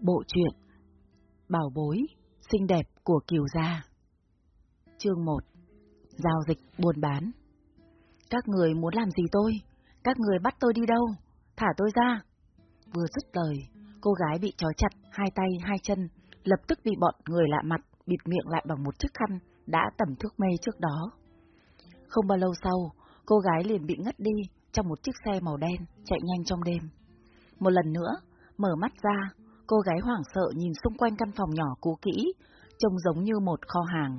Bộ truyện Bảo bối, xinh đẹp của Kiều Gia Chương 1 Giao dịch buôn bán Các người muốn làm gì tôi? Các người bắt tôi đi đâu? Thả tôi ra! Vừa dứt lời, cô gái bị trói chặt hai tay hai chân, lập tức bị bọn người lạ mặt bịt miệng lại bằng một chiếc khăn đã tẩm thuốc mê trước đó. Không bao lâu sau, cô gái liền bị ngất đi trong một chiếc xe màu đen chạy nhanh trong đêm. Một lần nữa, mở mắt ra, cô gái hoảng sợ nhìn xung quanh căn phòng nhỏ cũ kỹ, trông giống như một kho hàng.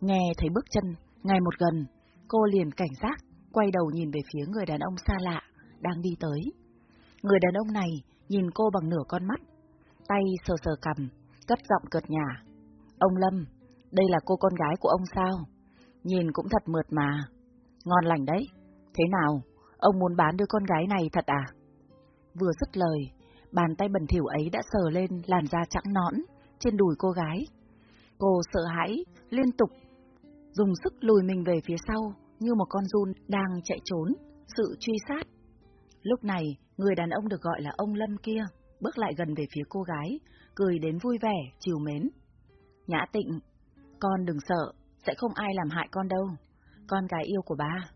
Nghe thấy bước chân, ngày một gần, cô liền cảnh giác, quay đầu nhìn về phía người đàn ông xa lạ, đang đi tới. Người đàn ông này nhìn cô bằng nửa con mắt, tay sờ sờ cầm, cất giọng cợt nhả. Ông Lâm, đây là cô con gái của ông sao? Nhìn cũng thật mượt mà. Ngon lành đấy. Thế nào, ông muốn bán đứa con gái này thật à? Vừa dứt lời, bàn tay bẩn thỉu ấy đã sờ lên làn da trắng nõn trên đùi cô gái. Cô sợ hãi, liên tục, dùng sức lùi mình về phía sau như một con run đang chạy trốn, sự truy sát. Lúc này, người đàn ông được gọi là ông Lâm kia, bước lại gần về phía cô gái, cười đến vui vẻ, chiều mến. Nhã tịnh, con đừng sợ, sẽ không ai làm hại con đâu, con gái yêu của ba.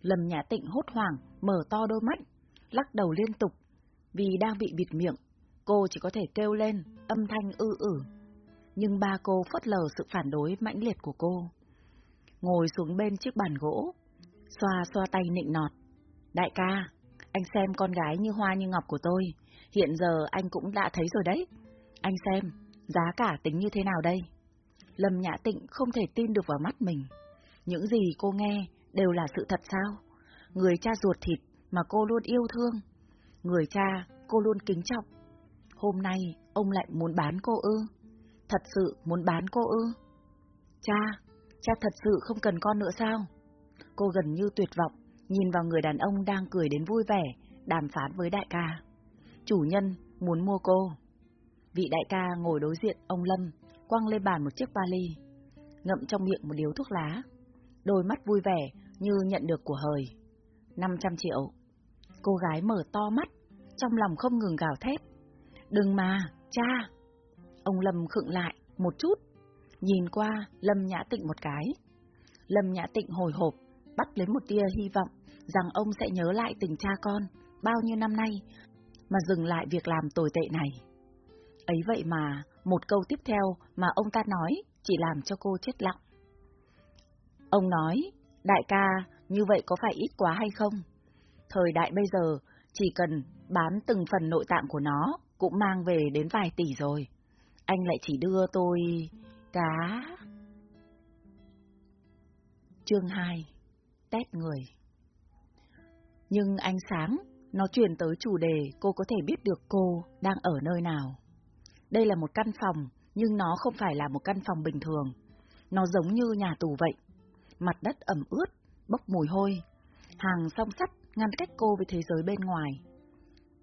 Lâm Nhã tịnh hốt hoảng, mở to đôi mắt, lắc đầu liên tục, vì đang bị bịt miệng, cô chỉ có thể kêu lên, âm thanh ư ử. Nhưng ba cô phớt lờ sự phản đối mãnh liệt của cô. Ngồi xuống bên chiếc bàn gỗ, xoa xoa tay nịnh nọt. Đại ca, anh xem con gái như hoa như ngọc của tôi, hiện giờ anh cũng đã thấy rồi đấy. Anh xem, giá cả tính như thế nào đây? Lâm Nhã Tịnh không thể tin được vào mắt mình. Những gì cô nghe đều là sự thật sao? Người cha ruột thịt mà cô luôn yêu thương. Người cha cô luôn kính trọng. Hôm nay ông lại muốn bán cô ư? Thật sự muốn bán cô ư? Cha, cha thật sự không cần con nữa sao? Cô gần như tuyệt vọng, nhìn vào người đàn ông đang cười đến vui vẻ, đàm phán với đại ca. Chủ nhân muốn mua cô. Vị đại ca ngồi đối diện ông Lâm, quăng lên bàn một chiếc vali, ngậm trong miệng một điếu thuốc lá. Đôi mắt vui vẻ như nhận được của hời. 500 triệu. Cô gái mở to mắt, trong lòng không ngừng gào thét. Đừng mà, cha! Ông Lâm khựng lại, một chút, nhìn qua Lâm Nhã Tịnh một cái. Lâm Nhã Tịnh hồi hộp, bắt lấy một tia hy vọng rằng ông sẽ nhớ lại tình cha con bao nhiêu năm nay, mà dừng lại việc làm tồi tệ này. Ấy vậy mà, một câu tiếp theo mà ông ta nói chỉ làm cho cô chết lặng. Ông nói, đại ca, như vậy có phải ít quá hay không? Thời đại bây giờ, chỉ cần bán từng phần nội tạng của nó, cũng mang về đến vài tỷ rồi. Anh lại chỉ đưa tôi... cá... Chương 2 test người Nhưng ánh sáng, nó truyền tới chủ đề cô có thể biết được cô đang ở nơi nào. Đây là một căn phòng, nhưng nó không phải là một căn phòng bình thường. Nó giống như nhà tù vậy. Mặt đất ẩm ướt, bốc mùi hôi. Hàng song sắt ngăn cách cô với thế giới bên ngoài.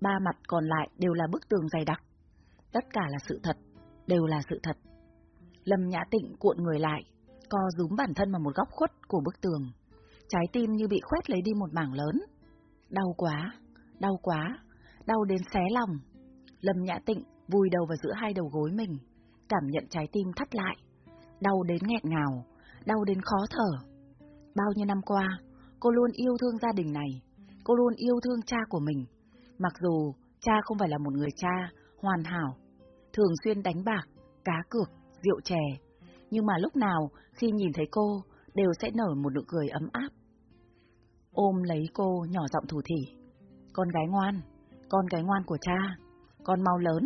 Ba mặt còn lại đều là bức tường dày đặc. Tất cả là sự thật, đều là sự thật. Lâm Nhã Tịnh cuộn người lại, co rúm bản thân vào một góc khuất của bức tường. Trái tim như bị khoét lấy đi một mảng lớn. Đau quá, đau quá, đau đến xé lòng. Lâm Nhã Tịnh vùi đầu vào giữa hai đầu gối mình, cảm nhận trái tim thắt lại, đau đến nghẹn ngào, đau đến khó thở. Bao nhiêu năm qua, cô luôn yêu thương gia đình này, cô luôn yêu thương cha của mình, mặc dù cha không phải là một người cha hoàn hảo, thường xuyên đánh bạc, cá cược, rượu chè, nhưng mà lúc nào khi nhìn thấy cô đều sẽ nở một nụ cười ấm áp. Ôm lấy cô nhỏ giọng thủ thỉ, con gái ngoan, con gái ngoan của cha, con mau lớn,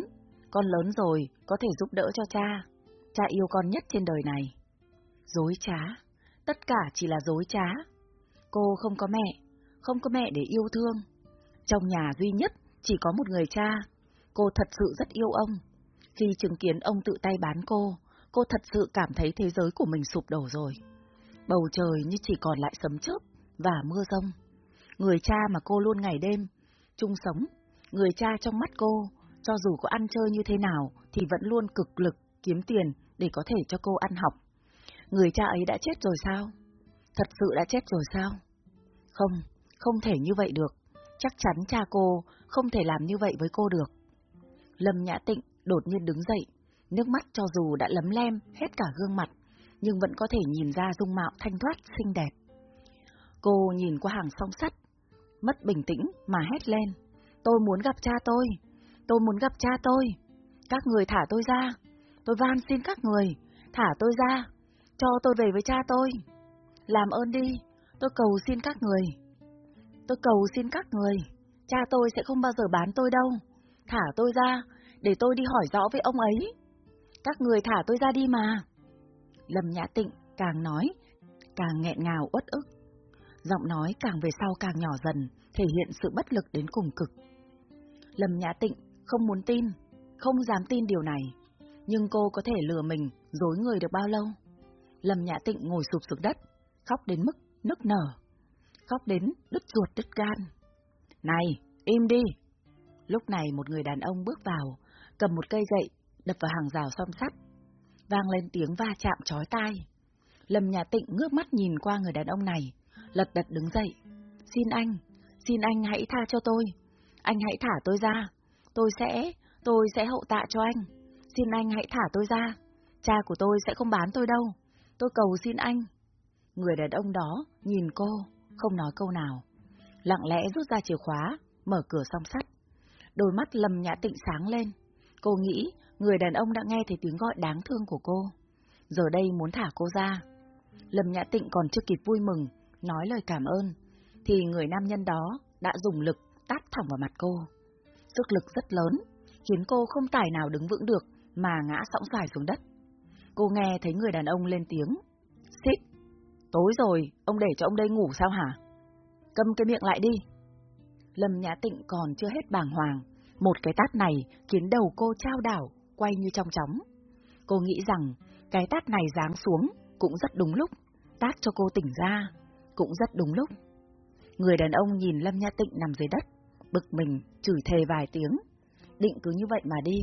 con lớn rồi, có thể giúp đỡ cho cha. Cha yêu con nhất trên đời này. Dối trá. Tất cả chỉ là dối trá. Cô không có mẹ, không có mẹ để yêu thương. Trong nhà duy nhất chỉ có một người cha. Cô thật sự rất yêu ông. Khi chứng kiến ông tự tay bán cô, cô thật sự cảm thấy thế giới của mình sụp đổ rồi. Bầu trời như chỉ còn lại sấm chớp và mưa rông. Người cha mà cô luôn ngày đêm, chung sống, người cha trong mắt cô cho dù có ăn chơi như thế nào thì vẫn luôn cực lực kiếm tiền để có thể cho cô ăn học. Người cha ấy đã chết rồi sao? Thật sự đã chết rồi sao? Không, không thể như vậy được. Chắc chắn cha cô không thể làm như vậy với cô được. Lâm Nhã Tịnh đột nhiên đứng dậy, nước mắt cho dù đã lấm lem hết cả gương mặt, nhưng vẫn có thể nhìn ra dung mạo thanh thoát xinh đẹp. Cô nhìn qua hàng song sắt, mất bình tĩnh mà hét lên. Tôi muốn gặp cha tôi, tôi muốn gặp cha tôi. Các người thả tôi ra, tôi van xin các người, thả tôi ra, cho tôi về với cha tôi. Làm ơn đi, tôi cầu xin các người. Tôi cầu xin các người, cha tôi sẽ không bao giờ bán tôi đâu. Thả tôi ra, để tôi đi hỏi rõ với ông ấy. Các người thả tôi ra đi mà. Lâm Nhã Tịnh càng nói, càng nghẹn ngào uất ức. Giọng nói càng về sau càng nhỏ dần, thể hiện sự bất lực đến cùng cực. Lâm Nhã Tịnh không muốn tin, không dám tin điều này, nhưng cô có thể lừa mình, dối người được bao lâu? Lâm Nhã Tịnh ngồi sụp xuống đất, khóc đến mức nức nở, khóc đến đứt ruột đứt gan. Này, im đi! Lúc này một người đàn ông bước vào, cầm một cây gậy, đập vào hàng rào song sắt. Vang lên tiếng va chạm chói tai. Lâm Nhà Tịnh ngước mắt nhìn qua người đàn ông này, lật đật đứng dậy. Xin anh, xin anh hãy tha cho tôi. Anh hãy thả tôi ra. Tôi sẽ, tôi sẽ hậu tạ cho anh. Xin anh hãy thả tôi ra. Cha của tôi sẽ không bán tôi đâu. Tôi cầu xin anh. Người đàn ông đó nhìn cô, không nói câu nào. Lặng lẽ rút ra chìa khóa, mở cửa song sắt. Đôi mắt lầm Nhã Tịnh sáng lên. Cô nghĩ người đàn ông đã nghe thấy tiếng gọi đáng thương của cô. Giờ đây muốn thả cô ra. Lâm Nhã Tịnh còn chưa kịp vui mừng, nói lời cảm ơn, thì người nam nhân đó đã dùng lực tát thẳng vào mặt cô. Sức lực rất lớn, khiến cô không tài nào đứng vững được mà ngã sõng xoài xuống đất. Cô nghe thấy người đàn ông lên tiếng. Xích! Tối rồi, ông để cho ông đây ngủ sao hả? Cầm cái miệng lại đi. Lâm Nhã Tịnh còn chưa hết bàng hoàng. Một cái tát này khiến đầu cô trao đảo, quay như trong chóng. Cô nghĩ rằng cái tát này giáng xuống cũng rất đúng lúc, tát cho cô tỉnh ra, cũng rất đúng lúc. Người đàn ông nhìn Lâm Nhã Tịnh nằm dưới đất, bực mình, chửi thề vài tiếng. Định cứ như vậy mà đi,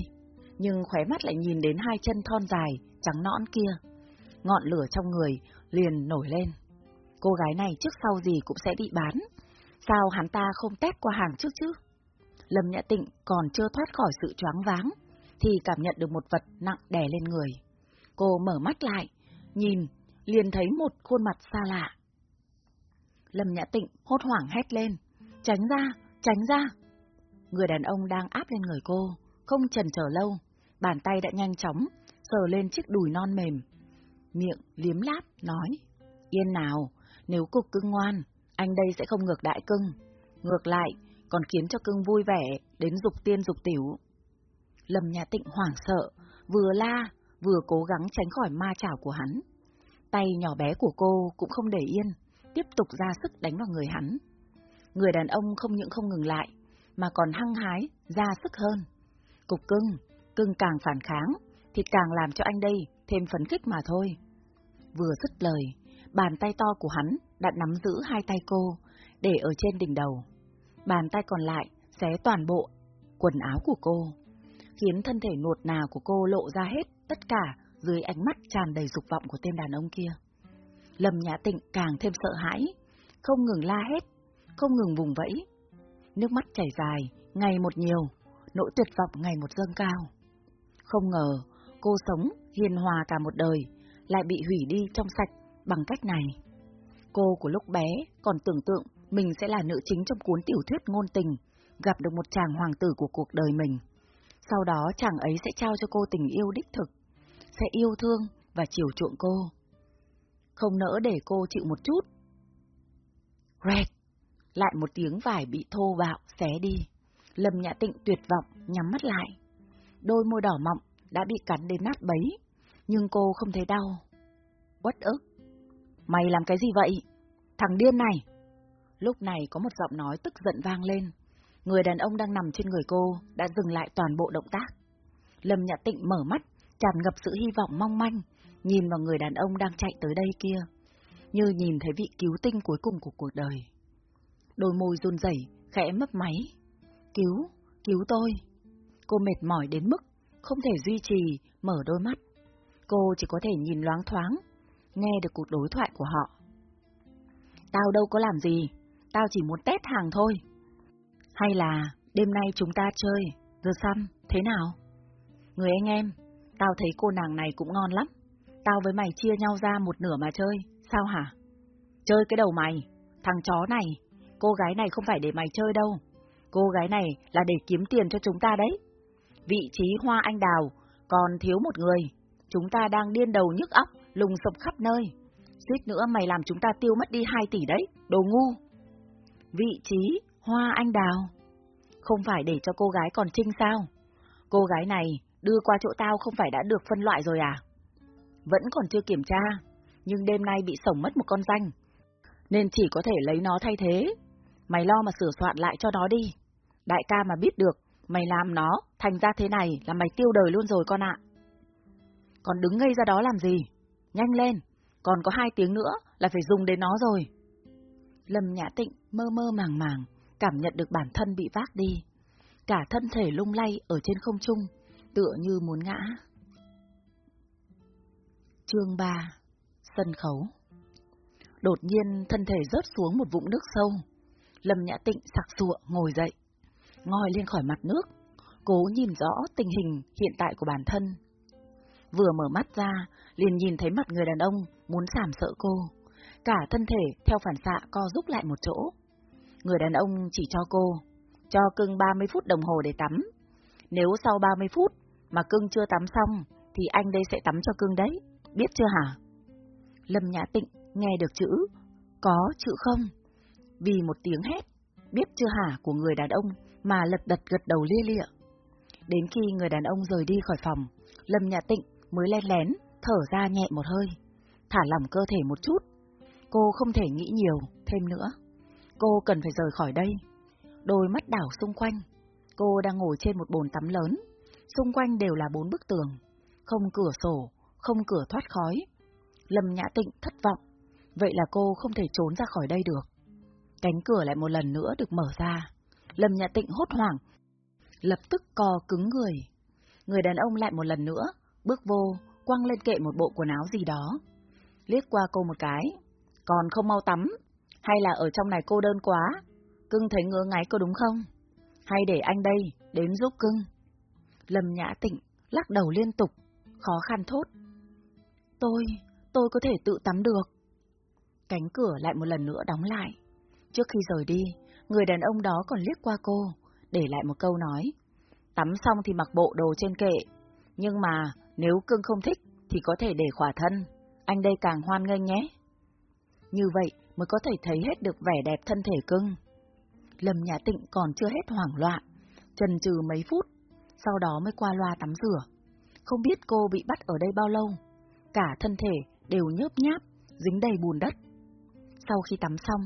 nhưng khóe mắt lại nhìn đến hai chân thon dài, trắng nõn kia. Ngọn lửa trong người liền nổi lên. Cô gái này trước sau gì cũng sẽ bị bán. Sao hắn ta không tét qua hàng trước chứ? Lâm Nhã Tịnh còn chưa thoát khỏi sự choáng váng, thì cảm nhận được một vật nặng đè lên người. Cô mở mắt lại, nhìn, liền thấy một khuôn mặt xa lạ. Lâm Nhã Tịnh hốt hoảng hét lên, tránh ra, tránh ra. Người đàn ông đang áp lên người cô, không chần chờ lâu, bàn tay đã nhanh chóng, sờ lên chiếc đùi non mềm. Miệng liếm láp, nói, yên nào, nếu cục cưng ngoan, anh đây sẽ không ngược đại cưng. Ngược lại, còn khiến cho cưng vui vẻ, đến dục tiên dục tiểu. Lâm Nhà Tịnh hoảng sợ, vừa la, vừa cố gắng tránh khỏi ma chảo của hắn. Tay nhỏ bé của cô cũng không để yên, tiếp tục ra sức đánh vào người hắn. Người đàn ông không những không ngừng lại, mà còn hăng hái, ra sức hơn. Cục cưng, cưng càng phản kháng, thì càng làm cho anh đây thêm phấn khích mà thôi. Vừa dứt lời, bàn tay to của hắn đã nắm giữ hai tay cô, để ở trên đỉnh đầu. Bàn tay còn lại xé toàn bộ quần áo của cô, khiến thân thể nuột nà của cô lộ ra hết tất cả dưới ánh mắt tràn đầy dục vọng của tên đàn ông kia. Lâm Nhã Tịnh càng thêm sợ hãi, không ngừng la hét, không ngừng vùng vẫy. Nước mắt chảy dài, ngày một nhiều, nỗi tuyệt vọng ngày một dâng cao. Không ngờ, cô sống hiền hòa cả một đời, lại bị hủy đi trong sạch bằng cách này. Cô của lúc bé còn tưởng tượng mình sẽ là nữ chính trong cuốn tiểu thuyết ngôn tình, gặp được một chàng hoàng tử của cuộc đời mình. Sau đó chàng ấy sẽ trao cho cô tình yêu đích thực, sẽ yêu thương và chiều chuộng cô. Không nỡ để cô chịu một chút. Red! Lại một tiếng vải bị thô bạo, xé đi. Lâm Nhã Tịnh tuyệt vọng, nhắm mắt lại. Đôi môi đỏ mọng đã bị cắn đến nát bấy, nhưng cô không thấy đau. Uất ức. Mày làm cái gì vậy? Thằng điên này! Lúc này có một giọng nói tức giận vang lên. Người đàn ông đang nằm trên người cô đã dừng lại toàn bộ động tác. Lâm Nhã Tịnh mở mắt, tràn ngập sự hy vọng mong manh, nhìn vào người đàn ông đang chạy tới đây kia, như nhìn thấy vị cứu tinh cuối cùng của cuộc đời. Đôi môi run rẩy, khẽ mấp máy. Cứu, cứu tôi. Cô mệt mỏi đến mức không thể duy trì, mở đôi mắt. Cô chỉ có thể nhìn loáng thoáng, nghe được cuộc đối thoại của họ. Tao đâu có làm gì, tao chỉ muốn test hàng thôi. Hay là đêm nay chúng ta chơi, The Sun, thế nào? Người anh em, tao thấy cô nàng này cũng ngon lắm. Tao với mày chia nhau ra một nửa mà chơi, sao hả? Chơi cái đầu mày, thằng chó này, cô gái này không phải để mày chơi đâu. Cô gái này là để kiếm tiền cho chúng ta đấy. Vị trí hoa anh đào còn thiếu một người. Chúng ta đang điên đầu nhức óc, lùng sục khắp nơi. Suýt nữa mày làm chúng ta tiêu mất đi 2 tỷ đấy, đồ ngu. Vị trí hoa anh đào. Không phải để cho cô gái còn trinh sao? Cô gái này đưa qua chỗ tao không phải đã được phân loại rồi à? Vẫn còn chưa kiểm tra, nhưng đêm nay bị sổng mất một con danh, nên chỉ có thể lấy nó thay thế. Mày lo mà sửa soạn lại cho nó đi. Đại ca mà biết được, mày làm nó thành ra thế này là mày tiêu đời luôn rồi con ạ. Còn đứng ngây ra đó làm gì? Nhanh lên, còn có hai tiếng nữa là phải dùng đến nó rồi. Lâm Nhã Tịnh mơ mơ màng màng, cảm nhận được bản thân bị vác đi. Cả thân thể lung lay ở trên không trung, tựa như muốn ngã. Chương 3 Sân khấu Đột nhiên thân thể rớt xuống một vũng nước sâu. Lâm Nhã Tịnh sặc sụa ngồi dậy, ngồi lên khỏi mặt nước, cố nhìn rõ tình hình hiện tại của bản thân. Vừa mở mắt ra, liền nhìn thấy mặt người đàn ông muốn sảm sợ cô. Cả thân thể theo phản xạ co rút lại một chỗ. Người đàn ông chỉ cho cô, cho cưng 30 phút đồng hồ để tắm. Nếu sau 30 phút mà cưng chưa tắm xong, thì anh đây sẽ tắm cho cưng đấy, biết chưa hả? Lâm Nhã Tịnh nghe được chữ, có chữ không? Vì một tiếng hét, biết chưa hả của người đàn ông mà lật đật gật đầu lia lịa. Đến khi người đàn ông rời đi khỏi phòng, Lâm Nhã Tịnh mới len lén, thở ra nhẹ một hơi, thả lỏng cơ thể một chút. Cô không thể nghĩ nhiều, thêm nữa. Cô cần phải rời khỏi đây. Đôi mắt đảo xung quanh. Cô đang ngồi trên một bồn tắm lớn. Xung quanh đều là bốn bức tường. Không cửa sổ, không cửa thoát khói. Lâm Nhã Tịnh thất vọng. Vậy là cô không thể trốn ra khỏi đây được. Cánh cửa lại một lần nữa được mở ra. Lâm Nhã Tịnh hốt hoảng. Lập tức co cứng người. Người đàn ông lại một lần nữa, bước vô, quăng lên kệ một bộ quần áo gì đó. Liếc qua cô một cái. Còn không mau tắm, hay là ở trong này cô đơn quá? Cưng thấy ngứa ngáy cô đúng không? Hay để anh đây, đến giúp cưng? Lâm Nhã Tịnh lắc đầu liên tục, khó khăn thốt. Tôi, tôi có thể tự tắm được. Cánh cửa lại một lần nữa đóng lại. Trước khi rời đi, người đàn ông đó còn liếc qua cô, để lại một câu nói. Tắm xong thì mặc bộ đồ trên kệ, nhưng mà nếu cưng không thích thì có thể để khỏa thân, anh đây càng hoan nghênh nhé. Như vậy mới có thể thấy hết được vẻ đẹp thân thể cưng. Lâm Nhã Tịnh còn chưa hết hoảng loạn, trần trừ mấy phút, sau đó mới qua loa tắm rửa. Không biết cô bị bắt ở đây bao lâu, cả thân thể đều nhớp nháp, dính đầy bùn đất. Sau khi tắm xong,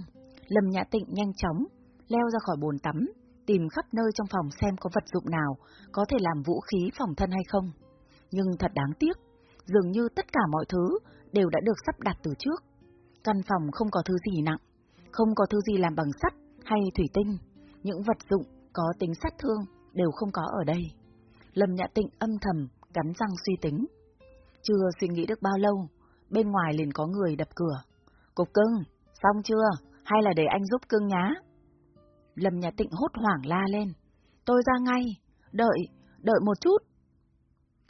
Lâm Nhã Tịnh nhanh chóng leo ra khỏi bồn tắm, tìm khắp nơi trong phòng xem có vật dụng nào có thể làm vũ khí phòng thân hay không. Nhưng thật đáng tiếc, dường như tất cả mọi thứ đều đã được sắp đặt từ trước. Căn phòng không có thứ gì nặng, không có thứ gì làm bằng sắt hay thủy tinh, những vật dụng có tính sát thương đều không có ở đây. Lâm Nhã Tịnh âm thầm, cắn răng suy tính. Chưa suy nghĩ được bao lâu, bên ngoài liền có người đập cửa. Cục cưng, xong chưa? Hay là để anh giúp cưng nhá? Lâm Nhã Tịnh hốt hoảng la lên. Tôi ra ngay, đợi, đợi một chút.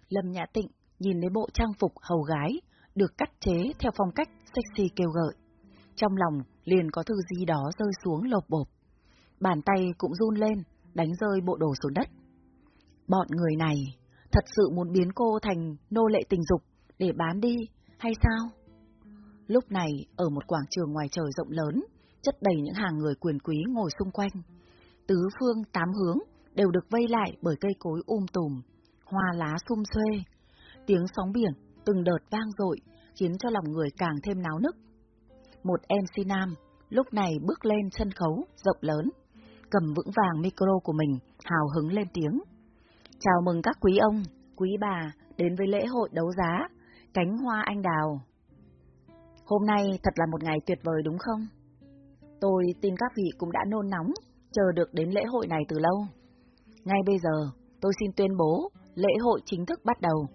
Lâm Nhã Tịnh nhìn thấy bộ trang phục hầu gái, được cắt chế theo phong cách sexy kêu gợi. Trong lòng liền có thứ gì đó rơi xuống lột bột. Bàn tay cũng run lên, đánh rơi bộ đồ xuống đất. Bọn người này thật sự muốn biến cô thành nô lệ tình dục để bán đi, hay sao? Lúc này, ở một quảng trường ngoài trời rộng lớn, chất đầy những hàng người quyền quý ngồi xung quanh. Tứ phương tám hướng đều được vây lại bởi cây cối um tùm, hoa lá xum xuê. Tiếng sóng biển từng đợt vang dội khiến cho lòng người càng thêm náo nức. Một MC nam lúc này bước lên sân khấu rộng lớn, cầm vững vàng micro của mình, hào hứng lên tiếng. Chào mừng các quý ông, quý bà đến với lễ hội đấu giá Cánh Hoa Anh Đào. Hôm nay thật là một ngày tuyệt vời đúng không? Tôi tin các vị cũng đã nôn nóng, chờ được đến lễ hội này từ lâu. Ngay bây giờ, tôi xin tuyên bố lễ hội chính thức bắt đầu.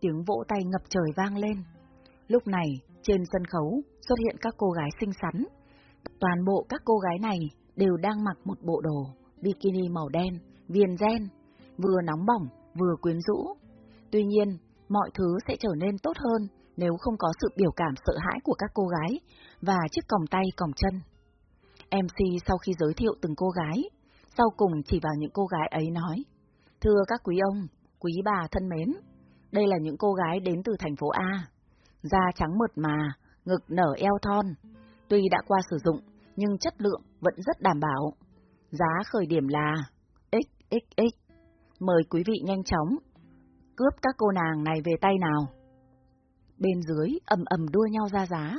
Tiếng vỗ tay ngập trời vang lên. Lúc này, trên sân khấu xuất hiện các cô gái xinh xắn. Toàn bộ các cô gái này đều đang mặc một bộ đồ bikini màu đen, viền ren, vừa nóng bỏng, vừa quyến rũ. Tuy nhiên, mọi thứ sẽ trở nên tốt hơn nếu không có sự biểu cảm sợ hãi của các cô gái và chiếc còng tay còng chân. MC sau khi giới thiệu từng cô gái, sau cùng chỉ vào những cô gái ấy nói, Thưa các quý ông, quý bà thân mến, đây là những cô gái đến từ thành phố A. Da trắng mượt mà, ngực nở eo thon. Tuy đã qua sử dụng, nhưng chất lượng vẫn rất đảm bảo. Giá khởi điểm là XXX. Mời quý vị nhanh chóng cướp các cô nàng này về tay nào. Bên dưới ầm ầm đua nhau ra giá.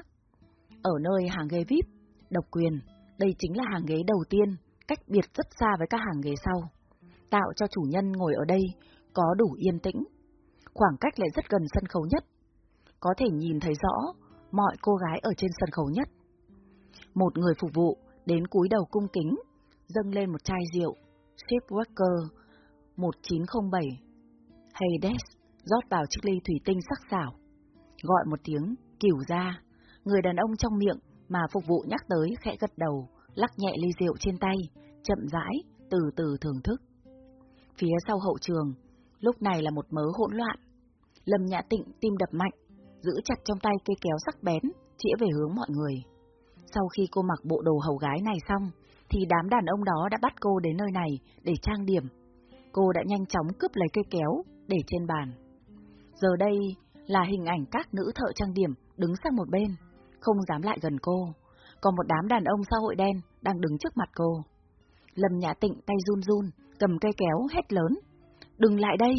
Ở nơi hàng ghế VIP, độc quyền, đây chính là hàng ghế đầu tiên, cách biệt rất xa với các hàng ghế sau, tạo cho chủ nhân ngồi ở đây có đủ yên tĩnh. Khoảng cách lại rất gần sân khấu nhất, có thể nhìn thấy rõ mọi cô gái ở trên sân khấu nhất. Một người phục vụ đến cúi đầu cung kính, dâng lên một chai rượu, Ship Walker 1907. Hades rót vào chiếc ly thủy tinh sắc sảo, gọi một tiếng, kiểu ra, người đàn ông trong miệng mà phục vụ nhắc tới khẽ gật đầu, lắc nhẹ ly rượu trên tay, chậm rãi, từ từ thưởng thức. Phía sau hậu trường, lúc này là một mớ hỗn loạn. Lâm Nhã Tịnh tim đập mạnh, giữ chặt trong tay cây kéo sắc bén, chĩa về hướng mọi người. Sau khi cô mặc bộ đồ hầu gái này xong, thì đám đàn ông đó đã bắt cô đến nơi này để trang điểm. Cô đã nhanh chóng cướp lấy cây kéo để trên bàn. Giờ đây là hình ảnh các nữ thợ trang điểm đứng sang một bên, không dám lại gần cô, còn một đám đàn ông xã hội đen đang đứng trước mặt cô. Lâm Nhã Tịnh tay run run, cầm cây kéo hét lớn. Đừng lại đây!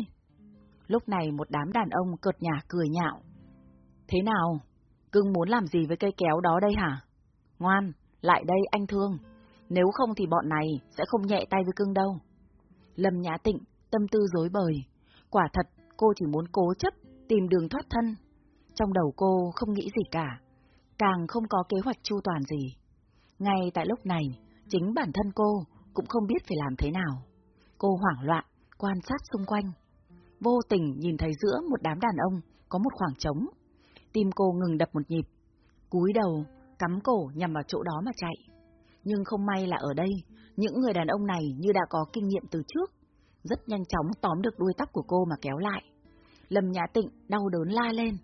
Lúc này một đám đàn ông cợt nhả cười nhạo. Thế nào? Cưng muốn làm gì với cây kéo đó đây hả? Ngoan, lại đây anh thương. Nếu không thì bọn này sẽ không nhẹ tay với cưng đâu. Lâm Nhã Tịnh, tâm tư dối bời. Quả thật, cô chỉ muốn cố chấp, tìm đường thoát thân. Trong đầu cô không nghĩ gì cả càng không có kế hoạch chu toàn gì. Ngay tại lúc này, chính bản thân cô cũng không biết phải làm thế nào. Cô hoảng loạn, quan sát xung quanh. Vô tình nhìn thấy giữa một đám đàn ông có một khoảng trống. Tim cô ngừng đập một nhịp. Cúi đầu, cắm cổ nhằm vào chỗ đó mà chạy. Nhưng không may là ở đây, những người đàn ông này như đã có kinh nghiệm từ trước. Rất nhanh chóng tóm được đuôi tóc của cô mà kéo lại. Lâm Nhã Tịnh đau đớn la lên.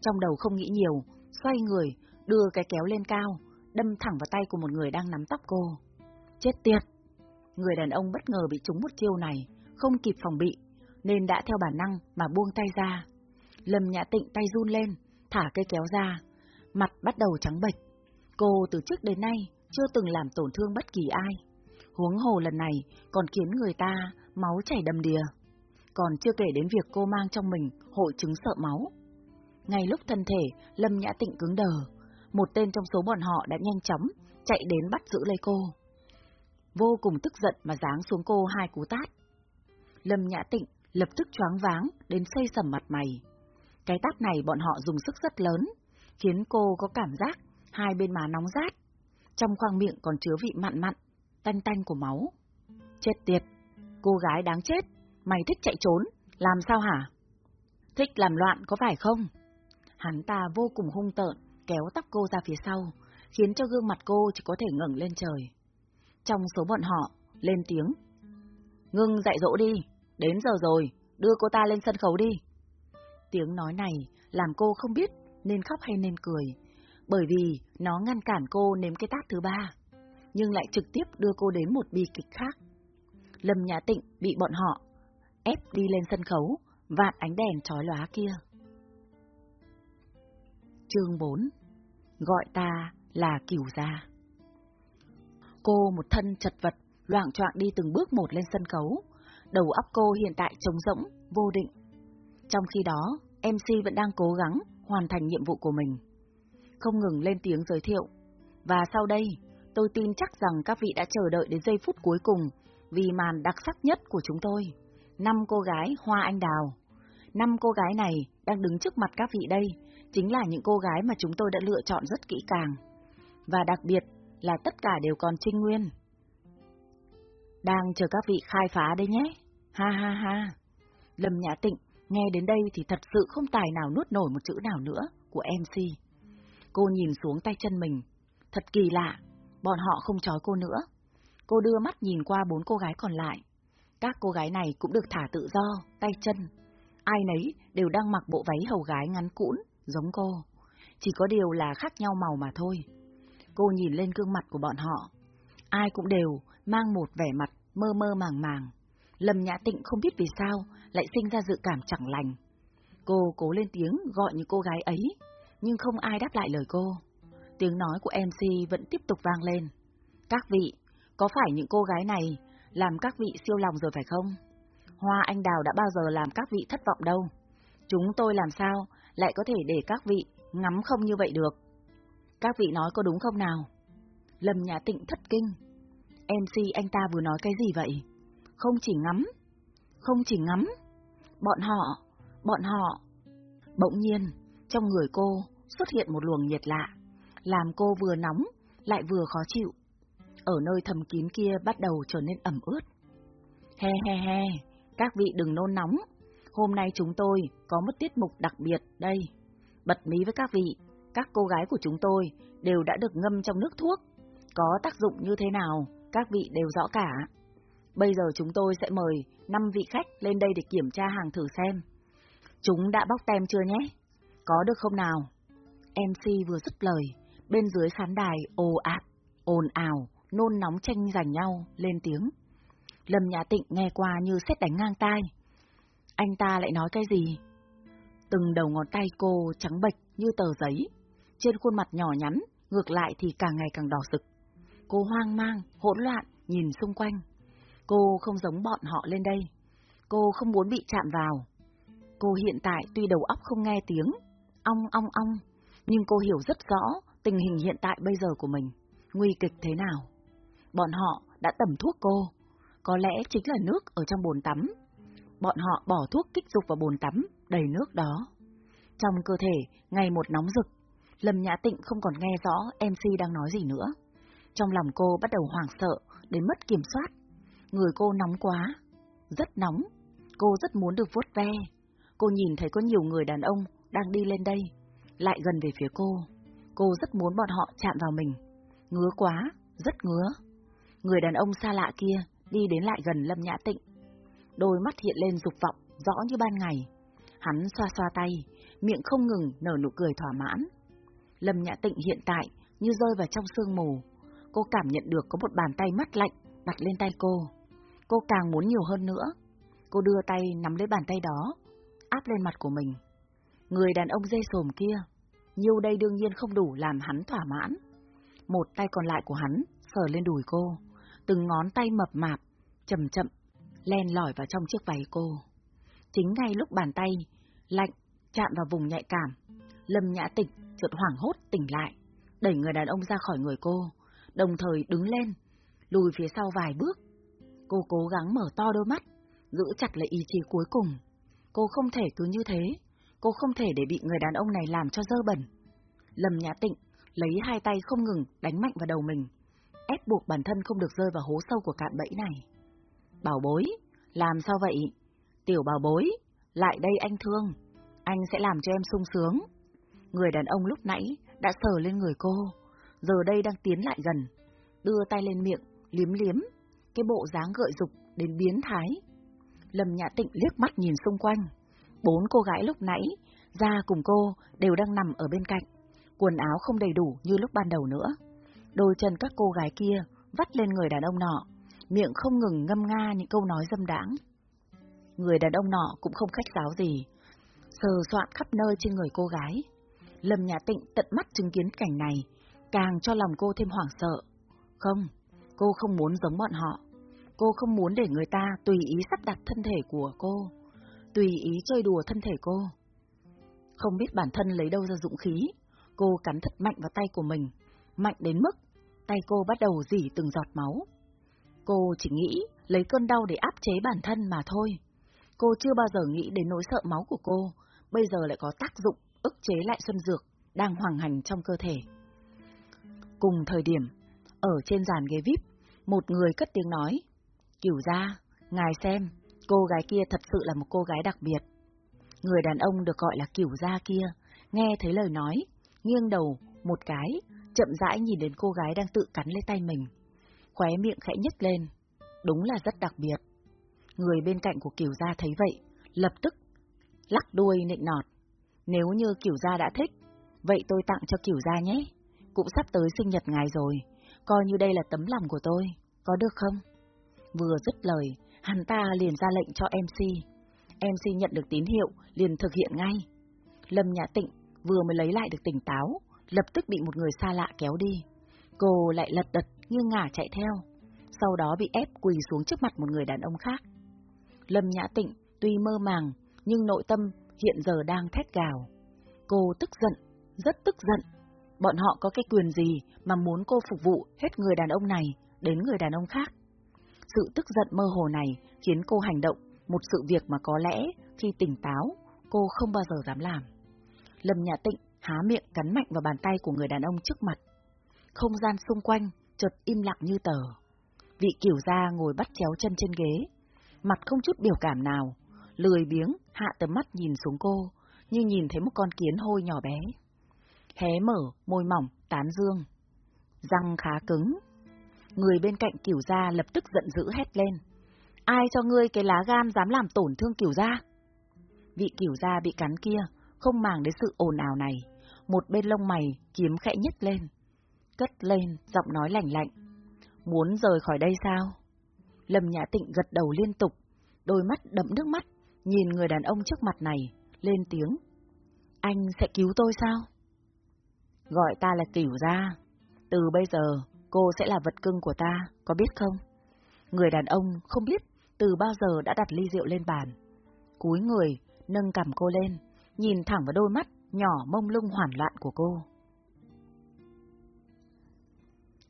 Trong đầu không nghĩ nhiều, xoay người, đưa cái kéo lên cao, đâm thẳng vào tay của một người đang nắm tóc cô. Chết tiệt! Người đàn ông bất ngờ bị trúng một chiêu này, không kịp phòng bị, nên đã theo bản năng mà buông tay ra. Lâm Nhã Tịnh tay run lên, thả cây kéo ra, mặt bắt đầu trắng bệch. Cô từ trước đến nay chưa từng làm tổn thương bất kỳ ai. Huống hồ lần này còn khiến người ta máu chảy đầm đìa. Còn chưa kể đến việc cô mang trong mình hội chứng sợ máu. Ngay lúc thân thể, Lâm Nhã Tịnh cứng đờ, một tên trong số bọn họ đã nhanh chóng chạy đến bắt giữ lấy cô. Vô cùng tức giận mà giáng xuống cô hai cú tát. Lâm Nhã Tịnh lập tức choáng váng đến xây sầm mặt mày. Cái tát này bọn họ dùng sức rất lớn, khiến cô có cảm giác hai bên má nóng rát, trong khoang miệng còn chứa vị mặn mặn, tanh tanh của máu. Chết tiệt, cô gái đáng chết, mày thích chạy trốn, làm sao hả? Thích làm loạn có phải không? Hắn ta vô cùng hung tợn, kéo tóc cô ra phía sau, khiến cho gương mặt cô chỉ có thể ngẩng lên trời. Trong số bọn họ, lên tiếng. Ngưng dạy dỗ đi, đến giờ rồi, đưa cô ta lên sân khấu đi. Tiếng nói này làm cô không biết nên khóc hay nên cười, bởi vì nó ngăn cản cô nếm cái tát thứ ba, nhưng lại trực tiếp đưa cô đến một bi kịch khác. Lâm Nhã Tịnh bị bọn họ ép đi lên sân khấu, vạn ánh đèn trói lóa kia. Chương 4 Gọi ta là cửu gia. Cô một thân chật vật, loạn choạng đi từng bước một lên sân khấu. Đầu óc cô hiện tại trống rỗng, vô định. Trong khi đó, MC vẫn đang cố gắng hoàn thành nhiệm vụ của mình. Không ngừng lên tiếng giới thiệu. Và sau đây, tôi tin chắc rằng các vị đã chờ đợi đến giây phút cuối cùng vì màn đặc sắc nhất của chúng tôi. Năm cô gái Hoa Anh Đào. Năm cô gái này đang đứng trước mặt các vị đây chính là những cô gái mà chúng tôi đã lựa chọn rất kỹ càng. Và đặc biệt là tất cả đều còn trinh nguyên. Đang chờ các vị khai phá đây nhé. Ha ha ha. Lâm Nhã Tịnh nghe đến đây thì thật sự không tài nào nuốt nổi một chữ nào nữa của MC. Cô nhìn xuống tay chân mình. Thật kỳ lạ, bọn họ không trói cô nữa. Cô đưa mắt nhìn qua bốn cô gái còn lại. Các cô gái này cũng được thả tự do, tay chân. Ai nấy đều đang mặc bộ váy hầu gái ngắn cũn, giống cô. Chỉ có điều là khác nhau màu mà thôi. Cô nhìn lên gương mặt của bọn họ. Ai cũng đều mang một vẻ mặt mơ mơ màng màng. Lâm Nhã Tịnh không biết vì sao lại sinh ra dự cảm chẳng lành. Cô cố lên tiếng gọi như cô gái ấy, nhưng không ai đáp lại lời cô. Tiếng nói của MC vẫn tiếp tục vang lên. Các vị, có phải những cô gái này làm các vị siêu lòng rồi phải không? Hoa anh đào đã bao giờ làm các vị thất vọng đâu. Chúng tôi làm sao lại có thể để các vị ngắm không như vậy được? Các vị nói có đúng không nào? Lâm Nhã Tịnh thất kinh. MC anh ta vừa nói cái gì vậy? Không chỉ ngắm, không chỉ ngắm. Bọn họ, bọn họ. Bỗng nhiên, trong người cô xuất hiện một luồng nhiệt lạ, làm cô vừa nóng, lại vừa khó chịu. Ở nơi thầm kín kia bắt đầu trở nên ẩm ướt. He he he, các vị đừng nôn nóng. Hôm nay chúng tôi có một tiết mục đặc biệt đây. Bật mí với các vị, các cô gái của chúng tôi đều đã được ngâm trong nước thuốc. Có tác dụng như thế nào, các vị đều rõ cả. Bây giờ chúng tôi sẽ mời 5 vị khách lên đây để kiểm tra hàng thử xem. Chúng đã bóc tem chưa nhé? Có được không nào? MC vừa dứt lời, bên dưới khán đài ồ ạt, ồn ào, nôn nóng tranh giành nhau, lên tiếng. Lâm Nhã Tịnh nghe qua như xét đánh ngang tai. Anh ta lại nói cái gì? Từng đầu ngón tay cô trắng bệch như tờ giấy, trên khuôn mặt nhỏ nhắn, ngược lại thì càng ngày càng đỏ sực. Cô hoang mang, hỗn loạn, nhìn xung quanh. Cô không giống bọn họ lên đây. Cô không muốn bị chạm vào. Cô hiện tại tuy đầu óc không nghe tiếng, ong ong ong, nhưng cô hiểu rất rõ tình hình hiện tại bây giờ của mình, nguy kịch thế nào. Bọn họ đã tẩm thuốc cô, có lẽ chính là nước ở trong bồn tắm. Bọn họ bỏ thuốc kích dục vào bồn tắm, đầy nước đó. Trong cơ thể, ngày một nóng rực, Lâm Nhã Tịnh không còn nghe rõ MC đang nói gì nữa. Trong lòng cô bắt đầu hoảng sợ, đến mất kiểm soát. Người cô nóng quá, rất nóng, cô rất muốn được vuốt ve. Cô nhìn thấy có nhiều người đàn ông đang đi lên đây, lại gần về phía cô. Cô rất muốn bọn họ chạm vào mình. Ngứa quá, rất ngứa. Người đàn ông xa lạ kia đi đến lại gần Lâm Nhã Tịnh. Đôi mắt hiện lên dục vọng, rõ như ban ngày. Hắn xoa xoa tay, miệng không ngừng nở nụ cười thỏa mãn. Lâm Nhã Tịnh hiện tại như rơi vào trong sương mù. Cô cảm nhận được có một bàn tay mắt lạnh đặt lên tay cô. Cô càng muốn nhiều hơn nữa. Cô đưa tay nắm lấy bàn tay đó, áp lên mặt của mình. Người đàn ông dây sồm kia, nhiều đây đương nhiên không đủ làm hắn thỏa mãn. Một tay còn lại của hắn sờ lên đùi cô, từng ngón tay mập mạp, chậm chậm, len lỏi vào trong chiếc váy cô. Chính ngay lúc bàn tay, lạnh, chạm vào vùng nhạy cảm, Lâm Nhã Tịch chợt hoảng hốt tỉnh lại, đẩy người đàn ông ra khỏi người cô, đồng thời đứng lên, lùi phía sau vài bước. Cô cố gắng mở to đôi mắt, giữ chặt lấy ý chí cuối cùng. Cô không thể cứ như thế, cô không thể để bị người đàn ông này làm cho dơ bẩn. Lâm Nhã Tịnh lấy hai tay không ngừng đánh mạnh vào đầu mình, ép buộc bản thân không được rơi vào hố sâu của cạn bẫy này. Bảo bối, làm sao vậy? Tiểu bảo bối, lại đây anh thương, anh sẽ làm cho em sung sướng. Người đàn ông lúc nãy đã sờ lên người cô, giờ đây đang tiến lại gần, đưa tay lên miệng, liếm liếm, cái bộ dáng gợi dục đến biến thái. Lâm Nhã Tịnh liếc mắt nhìn xung quanh, bốn cô gái lúc nãy, ra cùng cô đều đang nằm ở bên cạnh, quần áo không đầy đủ như lúc ban đầu nữa. Đôi chân các cô gái kia vắt lên người đàn ông nọ, miệng không ngừng ngâm nga những câu nói dâm đãng. Người đàn ông nọ cũng không khách sáo gì, sờ soạn khắp nơi trên người cô gái. Lâm Nhà Tịnh tận mắt chứng kiến cảnh này, càng cho lòng cô thêm hoảng sợ. Không, cô không muốn giống bọn họ. Cô không muốn để người ta tùy ý sắp đặt thân thể của cô, tùy ý chơi đùa thân thể cô. Không biết bản thân lấy đâu ra dũng khí, cô cắn thật mạnh vào tay của mình, mạnh đến mức tay cô bắt đầu dỉ từng giọt máu. Cô chỉ nghĩ lấy cơn đau để áp chế bản thân mà thôi. Cô chưa bao giờ nghĩ đến nỗi sợ máu của cô, bây giờ lại có tác dụng ức chế lại xuân dược đang hoàng hành trong cơ thể. Cùng thời điểm, ở trên giàn ghế VIP, một người cất tiếng nói, Cửu ra, ngài xem, cô gái kia thật sự là một cô gái đặc biệt. Người đàn ông được gọi là Cửu gia kia, nghe thấy lời nói, nghiêng đầu một cái, chậm rãi nhìn đến cô gái đang tự cắn lấy tay mình. Khóe miệng khẽ nhếch lên, đúng là rất đặc biệt. Người bên cạnh của Kiều Gia thấy vậy, lập tức lắc đuôi nịnh nọt. Nếu như Kiều Gia đã thích, vậy tôi tặng cho Kiều Gia nhé. Cũng sắp tới sinh nhật ngài rồi, coi như đây là tấm lòng của tôi, có được không? Vừa dứt lời, hắn ta liền ra lệnh cho MC. MC nhận được tín hiệu, liền thực hiện ngay. Lâm Nhã Tịnh vừa mới lấy lại được tỉnh táo, lập tức bị một người xa lạ kéo đi. Cô lại lật đật nghiêng ngả chạy theo, sau đó bị ép quỳ xuống trước mặt một người đàn ông khác. Lâm Nhã Tịnh tuy mơ màng, nhưng nội tâm hiện giờ đang thét gào. Cô tức giận, rất tức giận. Bọn họ có cái quyền gì mà muốn cô phục vụ hết người đàn ông này đến người đàn ông khác? Sự tức giận mơ hồ này khiến cô hành động một sự việc mà có lẽ khi tỉnh táo cô không bao giờ dám làm. Lâm Nhã Tịnh há miệng cắn mạnh vào bàn tay của người đàn ông trước mặt. Không gian xung quanh chợt im lặng như tờ. Vị kiểu gia ngồi bắt chéo chân trên ghế, mặt không chút biểu cảm nào, lười biếng hạ tầm mắt nhìn xuống cô, như nhìn thấy một con kiến hôi nhỏ bé. Hé mở, môi mỏng, tán dương. Răng khá cứng. Người bên cạnh kiểu gia lập tức giận dữ hét lên. Ai cho ngươi cái lá gan dám làm tổn thương kiểu gia? Vị kiểu gia bị cắn kia, không màng đến sự ồn ào này, một bên lông mày kiếm khẽ nhất lên. Cất lên, giọng nói lạnh lạnh. Muốn rời khỏi đây sao? Lâm Nhã Tịnh gật đầu liên tục, đôi mắt đẫm nước mắt, nhìn người đàn ông trước mặt này, lên tiếng. Anh sẽ cứu tôi sao? Gọi ta là Cửu Gia. Từ bây giờ, cô sẽ là vật cưng của ta, có biết không? Người đàn ông không biết từ bao giờ đã đặt ly rượu lên bàn. Cúi người, nâng cằm cô lên, nhìn thẳng vào đôi mắt nhỏ mông lung hoảng loạn của cô.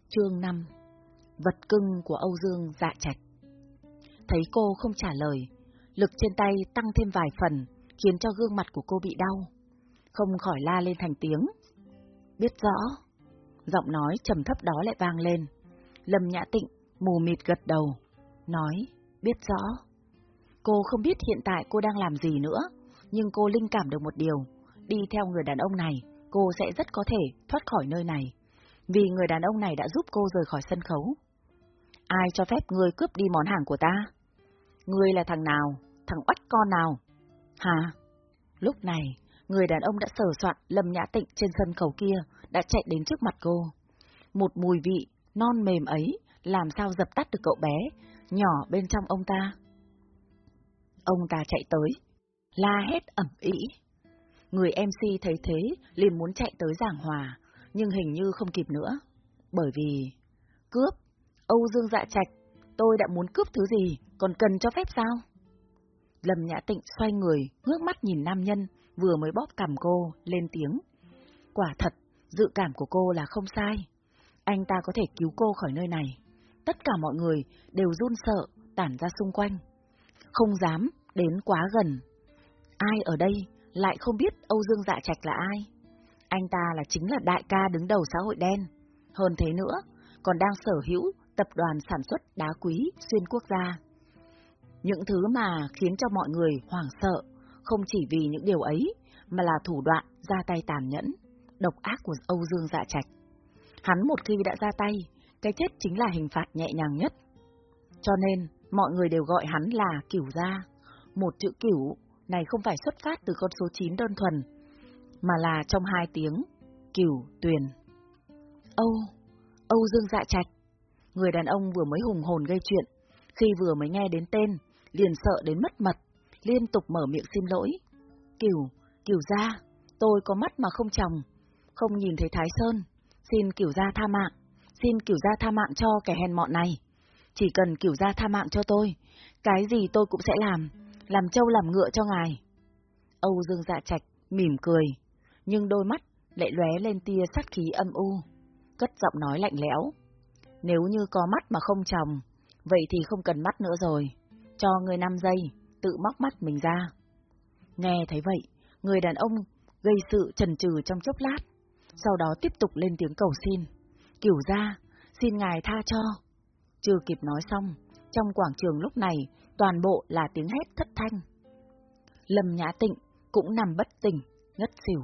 Chương 5 Vật cưng của Âu Dương dạ trạch Thấy cô không trả lời, lực trên tay tăng thêm vài phần, khiến cho gương mặt của cô bị đau. Không khỏi la lên thành tiếng. Biết rõ. Giọng nói trầm thấp đó lại vang lên. Lâm Nhã Tịnh mù mịt gật đầu, nói, biết rõ. Cô không biết hiện tại cô đang làm gì nữa, nhưng cô linh cảm được một điều, đi theo người đàn ông này, cô sẽ rất có thể thoát khỏi nơi này, vì người đàn ông này đã giúp cô rời khỏi sân khấu. Ai cho phép ngươi cướp đi món hàng của ta? Ngươi là thằng nào? Thằng oách con nào? hà? Lúc này, người đàn ông đã sờ soạn Lâm Nhã Tịnh trên sân khấu kia, đã chạy đến trước mặt cô. Một mùi vị non mềm ấy làm sao dập tắt được cậu bé, nhỏ bên trong ông ta. Ông ta chạy tới, la hét ẩm ĩ. Người MC thấy thế liền muốn chạy tới giảng hòa, nhưng hình như không kịp nữa. Bởi vì... Cướp! Âu Dương dạ trạch, tôi đã muốn cướp thứ gì, còn cần cho phép sao? Lâm Nhã Tịnh xoay người, ngước mắt nhìn nam nhân, vừa mới bóp cằm cô, lên tiếng. Quả thật, dự cảm của cô là không sai. Anh ta có thể cứu cô khỏi nơi này. Tất cả mọi người đều run sợ, tản ra xung quanh. Không dám đến quá gần. Ai ở đây lại không biết Âu Dương Dạ Trạch là ai? Anh ta là chính là đại ca đứng đầu xã hội đen. Hơn thế nữa, còn đang sở hữu tập đoàn sản xuất đá quý xuyên quốc gia. Những thứ mà khiến cho mọi người hoảng sợ, không chỉ vì những điều ấy, mà là thủ đoạn ra tay tàn nhẫn, độc ác của Âu Dương Dạ Trạch. Hắn một khi đã ra tay, cái chết chính là hình phạt nhẹ nhàng nhất. Cho nên, mọi người đều gọi hắn là cửu gia. Một chữ cửu này không phải xuất phát từ con số 9 đơn thuần, mà là trong hai tiếng, cửu tuyền. Âu, Âu Dương Dạ Trạch, người đàn ông vừa mới hùng hồn gây chuyện, khi vừa mới nghe đến tên, liền sợ đến mất mật, liên tục mở miệng xin lỗi. Cửu, cửu gia, tôi có mắt mà không chồng, không nhìn thấy Thái Sơn, xin cửu gia tha mạng, xin cửu gia tha mạng cho kẻ hèn mọn này. Chỉ cần cửu gia tha mạng cho tôi, cái gì tôi cũng sẽ làm, làm trâu làm ngựa cho ngài. Âu Dương dạ trạch, mỉm cười, nhưng đôi mắt lại lóe lên tia sát khí âm u, cất giọng nói lạnh lẽo. Nếu như có mắt mà không chồng, vậy thì không cần mắt nữa rồi, cho người 5 giây, tự móc mắt mình ra. Nghe thấy vậy, người đàn ông gây sự trần trừ trong chốc lát, sau đó tiếp tục lên tiếng cầu xin. Kiểu ra, xin ngài tha cho. Chưa kịp nói xong, trong quảng trường lúc này, toàn bộ là tiếng hét thất thanh. Lâm Nhã Tịnh cũng nằm bất tỉnh, ngất xỉu.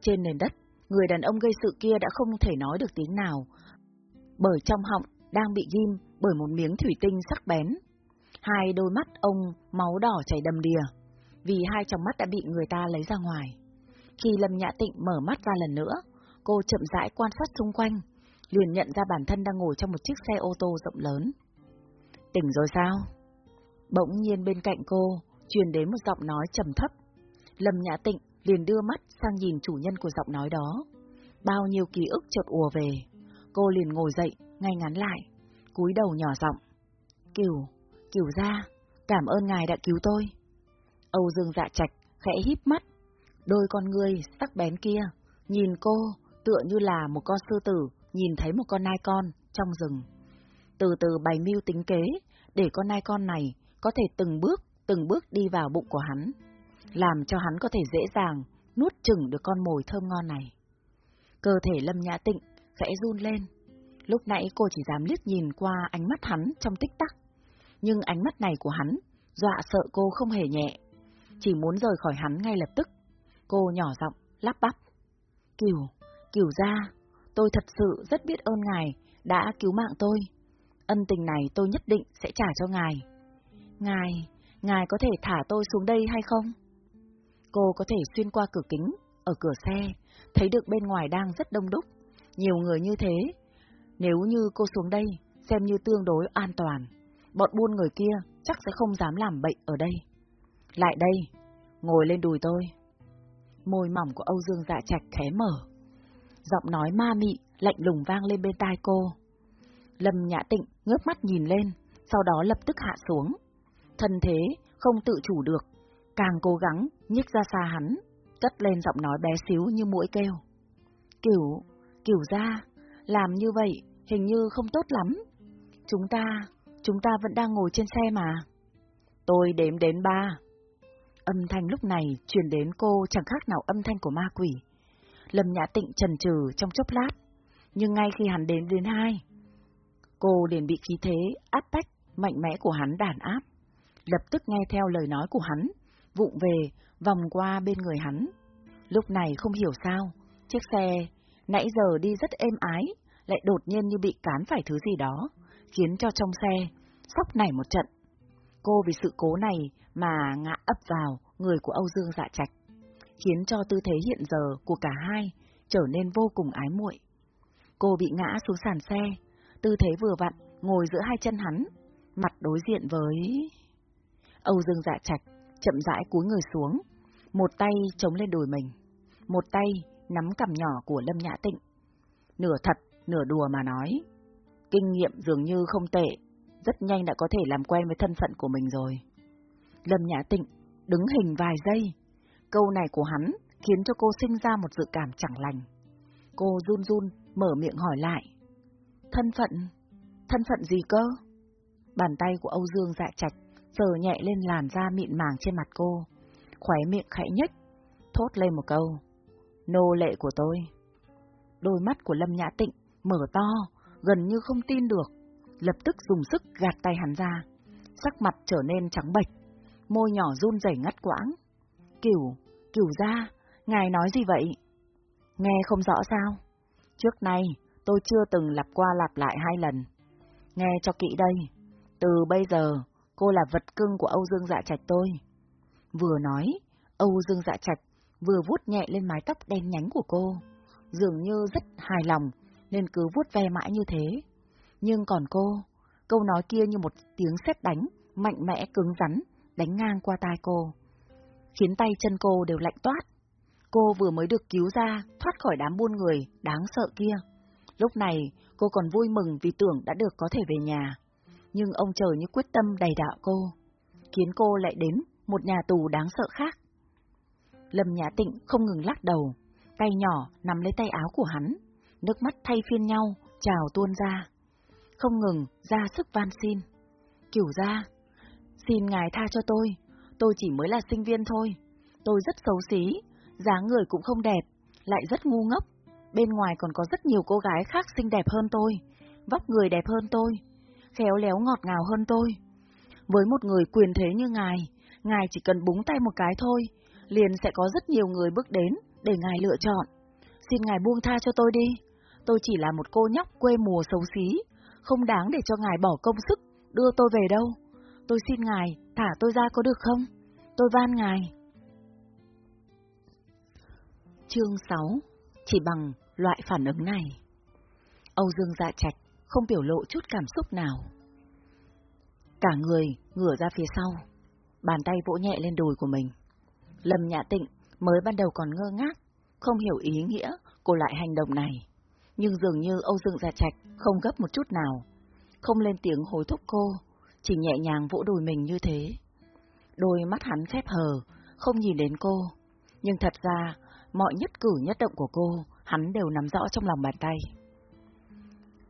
Trên nền đất, người đàn ông gây sự kia đã không thể nói được tiếng nào, bởi trong họng đang bị ghim bởi một miếng thủy tinh sắc bén. Hai đôi mắt ông máu đỏ chảy đầm đìa, vì hai tròng mắt đã bị người ta lấy ra ngoài. Khi Lâm Nhã Tịnh mở mắt ra lần nữa, cô chậm rãi quan sát xung quanh, liền nhận ra bản thân đang ngồi trong một chiếc xe ô tô rộng lớn. Tỉnh rồi sao? Bỗng nhiên bên cạnh cô, truyền đến một giọng nói trầm thấp. Lâm Nhã Tịnh liền đưa mắt sang nhìn chủ nhân của giọng nói đó. Bao nhiêu ký ức chợt ùa về, cô liền ngồi dậy, ngay ngắn lại, cúi đầu nhỏ giọng. Kiều, Cửu ra, cảm ơn ngài đã cứu tôi. Âu Dương dạ trạch, khẽ híp mắt, đôi con ngươi sắc bén kia, nhìn cô tựa như là một con sư tử nhìn thấy một con nai con trong rừng. Từ từ bày mưu tính kế, để con nai con này có thể từng bước, từng bước đi vào bụng của hắn, làm cho hắn có thể dễ dàng nuốt chừng được con mồi thơm ngon này. Cơ thể Lâm Nhã Tịnh khẽ run lên. Lúc nãy cô chỉ dám liếc nhìn qua ánh mắt hắn trong tích tắc. Nhưng ánh mắt này của hắn dọa sợ cô không hề nhẹ. Chỉ muốn rời khỏi hắn ngay lập tức. Cô nhỏ giọng, lắp bắp. Kiều, Kiều ra, tôi thật sự rất biết ơn ngài đã cứu mạng tôi. Ân tình này tôi nhất định sẽ trả cho ngài. Ngài, ngài có thể thả tôi xuống đây hay không? Cô có thể xuyên qua cửa kính, ở cửa xe, thấy được bên ngoài đang rất đông đúc, nhiều người như thế. Nếu như cô xuống đây, xem như tương đối an toàn, bọn buôn người kia chắc sẽ không dám làm bệnh ở đây. Lại đây, ngồi lên đùi tôi. Môi mỏng của Âu Dương dạ trạch khé mở. Giọng nói ma mị, lạnh lùng vang lên bên tai cô. Lâm Nhã Tịnh ngước mắt nhìn lên, sau đó lập tức hạ xuống. Thân thế không tự chủ được, càng cố gắng nhích ra xa hắn, cất lên giọng nói bé xíu như mũi kêu. Kiểu, kiểu ra, làm như vậy hình như không tốt lắm. Chúng ta, chúng ta vẫn đang ngồi trên xe mà. Tôi đếm đến ba. Âm thanh lúc này truyền đến cô chẳng khác nào âm thanh của ma quỷ. Lâm Nhã Tịnh trần trừ trong chốc lát, nhưng ngay khi hắn đến đến hai, cô liền bị khí thế áp bách mạnh mẽ của hắn đàn áp. Lập tức nghe theo lời nói của hắn, vụng về, vòng qua bên người hắn. Lúc này không hiểu sao, chiếc xe nãy giờ đi rất êm ái, lại đột nhiên như bị cán phải thứ gì đó, khiến cho trong xe sóc nảy một trận. Cô vì sự cố này mà ngã ấp vào người của Âu Dương Dạ Trạch, khiến cho tư thế hiện giờ của cả hai trở nên vô cùng ái muội. Cô bị ngã xuống sàn xe, tư thế vừa vặn, ngồi giữa hai chân hắn, mặt đối diện với... Âu Dương Dạ Trạch chậm rãi cúi người xuống, một tay chống lên đùi mình, một tay nắm cằm nhỏ của Lâm Nhã Tịnh. Nửa thật, nửa đùa mà nói. Kinh nghiệm dường như không tệ, rất nhanh đã có thể làm quen với thân phận của mình rồi. Lâm Nhã Tịnh đứng hình vài giây. Câu này của hắn khiến cho cô sinh ra một dự cảm chẳng lành. Cô run run mở miệng hỏi lại. Thân phận? Thân phận gì cơ? Bàn tay của Âu Dương dạ trạch sờ nhẹ lên làn da mịn màng trên mặt cô, khóe miệng khẽ nhếch, thốt lên một câu. Nô lệ của tôi. Đôi mắt của Lâm Nhã Tịnh mở to, gần như không tin được, lập tức dùng sức gạt tay hắn ra, sắc mặt trở nên trắng bệch, môi nhỏ run rẩy ngắt quãng. Cửu, cửu ra, ngài nói gì vậy? Nghe không rõ sao? Trước nay, tôi chưa từng lặp qua lặp lại hai lần. Nghe cho kỹ đây, từ bây giờ, cô là vật cưng của Âu Dương Dạ Trạch tôi. Vừa nói, Âu Dương Dạ Trạch vừa vuốt nhẹ lên mái tóc đen nhánh của cô, dường như rất hài lòng nên cứ vuốt ve mãi như thế. Nhưng còn cô, câu nói kia như một tiếng sét đánh, mạnh mẽ cứng rắn, đánh ngang qua tai cô, khiến tay chân cô đều lạnh toát. Cô vừa mới được cứu ra, thoát khỏi đám buôn người đáng sợ kia. Lúc này, cô còn vui mừng vì tưởng đã được có thể về nhà. Nhưng ông trời như quyết tâm đầy đạo cô, khiến cô lại đến một nhà tù đáng sợ khác. Lâm Nhã Tịnh không ngừng lắc đầu, tay nhỏ nắm lấy tay áo của hắn, nước mắt thay phiên nhau, trào tuôn ra. Không ngừng ra sức van xin. Kiểu ra, xin ngài tha cho tôi, tôi chỉ mới là sinh viên thôi. Tôi rất xấu xí, dáng người cũng không đẹp, lại rất ngu ngốc. Bên ngoài còn có rất nhiều cô gái khác xinh đẹp hơn tôi, vóc người đẹp hơn tôi, khéo léo ngọt ngào hơn tôi. Với một người quyền thế như ngài, ngài chỉ cần búng tay một cái thôi, liền sẽ có rất nhiều người bước đến để ngài lựa chọn. Xin ngài buông tha cho tôi đi. Tôi chỉ là một cô nhóc quê mùa xấu xí, không đáng để cho ngài bỏ công sức đưa tôi về đâu. tôi xin ngài, thả tôi ra có được không? Tôi van ngài. Chương 6 Chỉ bằng loại phản ứng này Âu Dương dạ trạch không biểu lộ chút cảm xúc nào. Cả người ngửa ra phía sau, bàn tay vỗ nhẹ lên đùi của mình. Lâm Nhã Tịnh mới ban đầu còn ngơ ngác, không hiểu ý nghĩa của lại hành động này. Nhưng dường như Âu Dương Gia Trạch không gấp một chút nào, không lên tiếng hối thúc cô, chỉ nhẹ nhàng vỗ đùi mình như thế. Đôi mắt hắn khép hờ, không nhìn đến cô, nhưng thật ra mọi nhất cử nhất động của cô hắn đều nắm rõ trong lòng bàn tay.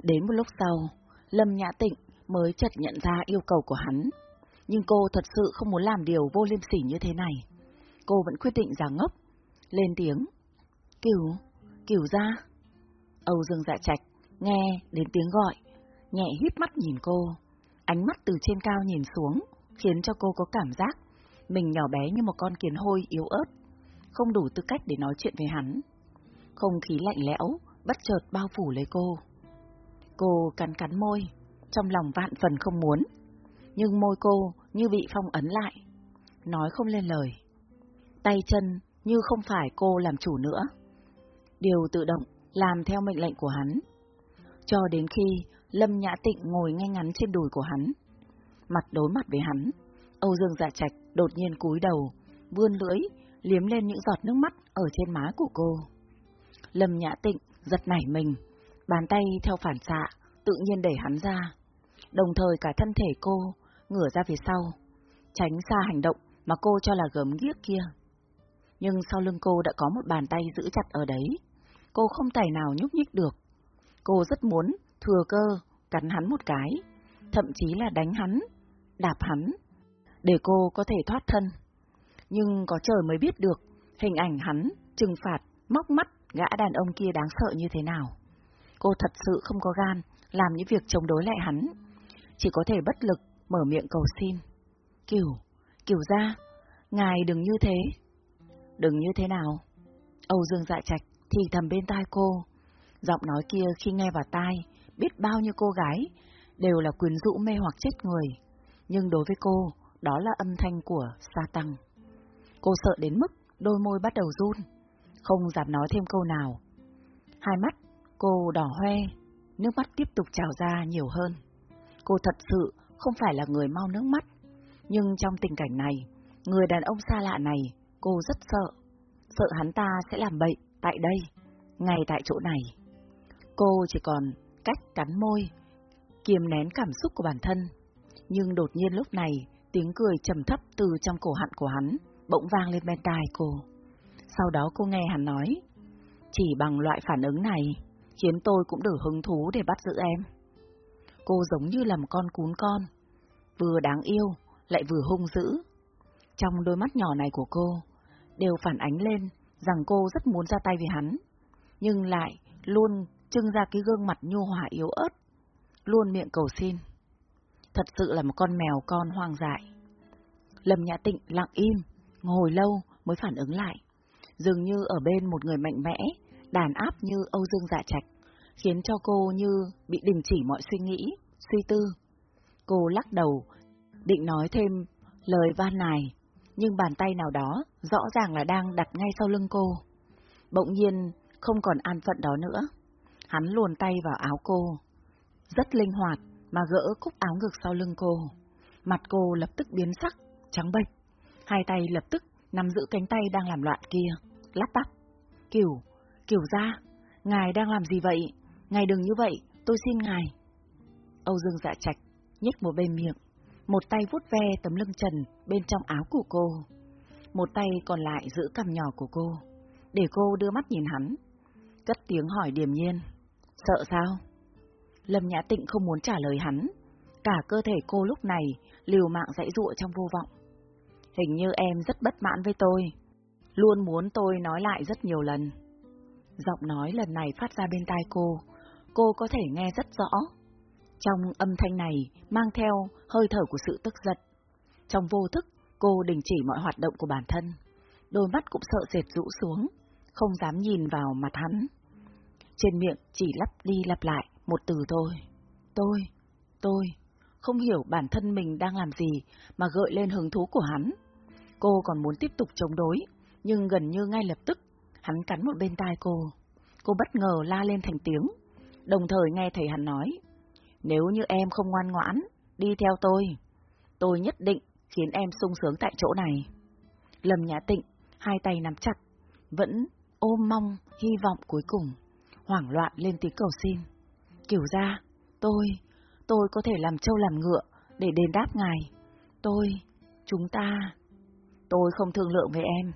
Đến một lúc sau, Lâm Nhã Tịnh mới chợt nhận ra yêu cầu của hắn, nhưng cô thật sự không muốn làm điều vô liêm sỉ như thế này. Cô vẫn quyết định giả ngốc, lên tiếng. Cửu, cửu ra. Âu Dương dạ trạch, nghe đến tiếng gọi, nhẹ híp mắt nhìn cô, ánh mắt từ trên cao nhìn xuống, khiến cho cô có cảm giác mình nhỏ bé như một con kiến hôi yếu ớt, không đủ tư cách để nói chuyện với hắn. Không khí lạnh lẽo, bất chợt bao phủ lấy cô. Cô cắn cắn môi, trong lòng vạn phần không muốn, nhưng môi cô như bị phong ấn lại, nói không lên lời. Tay chân như không phải cô làm chủ nữa. Điều tự động làm theo mệnh lệnh của hắn. Cho đến khi Lâm Nhã Tịnh ngồi ngay ngắn trên đùi của hắn, mặt đối mặt với hắn, Âu Dương Dạ Trạch đột nhiên cúi đầu, vươn lưỡi, liếm lên những giọt nước mắt ở trên má của cô. Lâm Nhã Tịnh giật nảy mình, bàn tay theo phản xạ, tự nhiên đẩy hắn ra. Đồng thời cả thân thể cô ngửa ra phía sau, tránh xa hành động mà cô cho là gớm ghiếc kia. Nhưng sau lưng cô đã có một bàn tay giữ chặt ở đấy. Cô không tài nào nhúc nhích được. Cô rất muốn thừa cơ cắn hắn một cái, thậm chí là đánh hắn, đạp hắn, để cô có thể thoát thân. Nhưng có trời mới biết được hình ảnh hắn trừng phạt, móc mắt gã đàn ông kia đáng sợ như thế nào. Cô thật sự không có gan làm những việc chống đối lại hắn, chỉ có thể bất lực mở miệng cầu xin. Kiều, Kiều ra, ngài đừng như thế. Đừng như thế nào? Âu Dương dạ trạch thì thầm bên tai cô. Giọng nói kia khi nghe vào tai, biết bao nhiêu cô gái đều là quyến rũ mê hoặc chết người. Nhưng đối với cô, đó là âm thanh của sa tăng. Cô sợ đến mức đôi môi bắt đầu run, không dám nói thêm câu nào. Hai mắt cô đỏ hoe, nước mắt tiếp tục trào ra nhiều hơn. Cô thật sự không phải là người mau nước mắt, nhưng trong tình cảnh này, người đàn ông xa lạ này, cô rất sợ. Sợ hắn ta sẽ làm bậy tại đây, ngay tại chỗ này. Cô chỉ còn cách cắn môi, kiềm nén cảm xúc của bản thân. Nhưng đột nhiên lúc này, tiếng cười trầm thấp từ trong cổ họng của hắn bỗng vang lên bên tai cô. Sau đó cô nghe hắn nói, chỉ bằng loại phản ứng này, khiến tôi cũng đủ hứng thú để bắt giữ em. Cô giống như là một con cún con, vừa đáng yêu, lại vừa hung dữ. Trong đôi mắt nhỏ này của cô, đều phản ánh lên rằng cô rất muốn ra tay với hắn, nhưng lại luôn trưng ra cái gương mặt nhu hòa yếu ớt, luôn miệng cầu xin. Thật sự là một con mèo con hoang dại. Lâm Nhã Tịnh lặng im, ngồi lâu mới phản ứng lại, dường như ở bên một người mạnh mẽ, đàn áp như Âu Dương Dạ Trạch, khiến cho cô như bị đình chỉ mọi suy nghĩ, suy tư. Cô lắc đầu, định nói thêm lời van này, nhưng bàn tay nào đó rõ ràng là đang đặt ngay sau lưng cô. Bỗng nhiên không còn an phận đó nữa. Hắn luồn tay vào áo cô, rất linh hoạt mà gỡ cúc áo ngực sau lưng cô. Mặt cô lập tức biến sắc, trắng bệch. Hai tay lập tức nắm giữ cánh tay đang làm loạn kia, lắp bắp. Kiểu, kiểu ra, ngài đang làm gì vậy? Ngài đừng như vậy, tôi xin ngài. Âu Dương dạ trạch, nhếch một bên miệng, một tay vuốt ve tấm lưng trần bên trong áo của cô. Một tay còn lại giữ cằm nhỏ của cô, để cô đưa mắt nhìn hắn. Cất tiếng hỏi điềm nhiên. Sợ sao? Lâm Nhã Tịnh không muốn trả lời hắn. Cả cơ thể cô lúc này liều mạng dãy dụa trong vô vọng. Hình như em rất bất mãn với tôi. Luôn muốn tôi nói lại rất nhiều lần. Giọng nói lần này phát ra bên tai cô. Cô có thể nghe rất rõ. Trong âm thanh này mang theo hơi thở của sự tức giận. Trong vô thức, cô đình chỉ mọi hoạt động của bản thân. Đôi mắt cũng sợ sệt rũ xuống, không dám nhìn vào mặt hắn. Trên miệng chỉ lắp đi lặp lại một từ thôi. Tôi, tôi, không hiểu bản thân mình đang làm gì mà gợi lên hứng thú của hắn. Cô còn muốn tiếp tục chống đối, nhưng gần như ngay lập tức, hắn cắn một bên tai cô. Cô bất ngờ la lên thành tiếng, đồng thời nghe thấy hắn nói, nếu như em không ngoan ngoãn, đi theo tôi, tôi nhất định khiến em sung sướng tại chỗ này. Lâm Nhã Tịnh, hai tay nắm chặt, vẫn ôm mong, hy vọng cuối cùng, hoảng loạn lên tiếng cầu xin. Kiểu ra, tôi, tôi có thể làm trâu làm ngựa để đền đáp ngài. Tôi, chúng ta, tôi không thương lượng với em.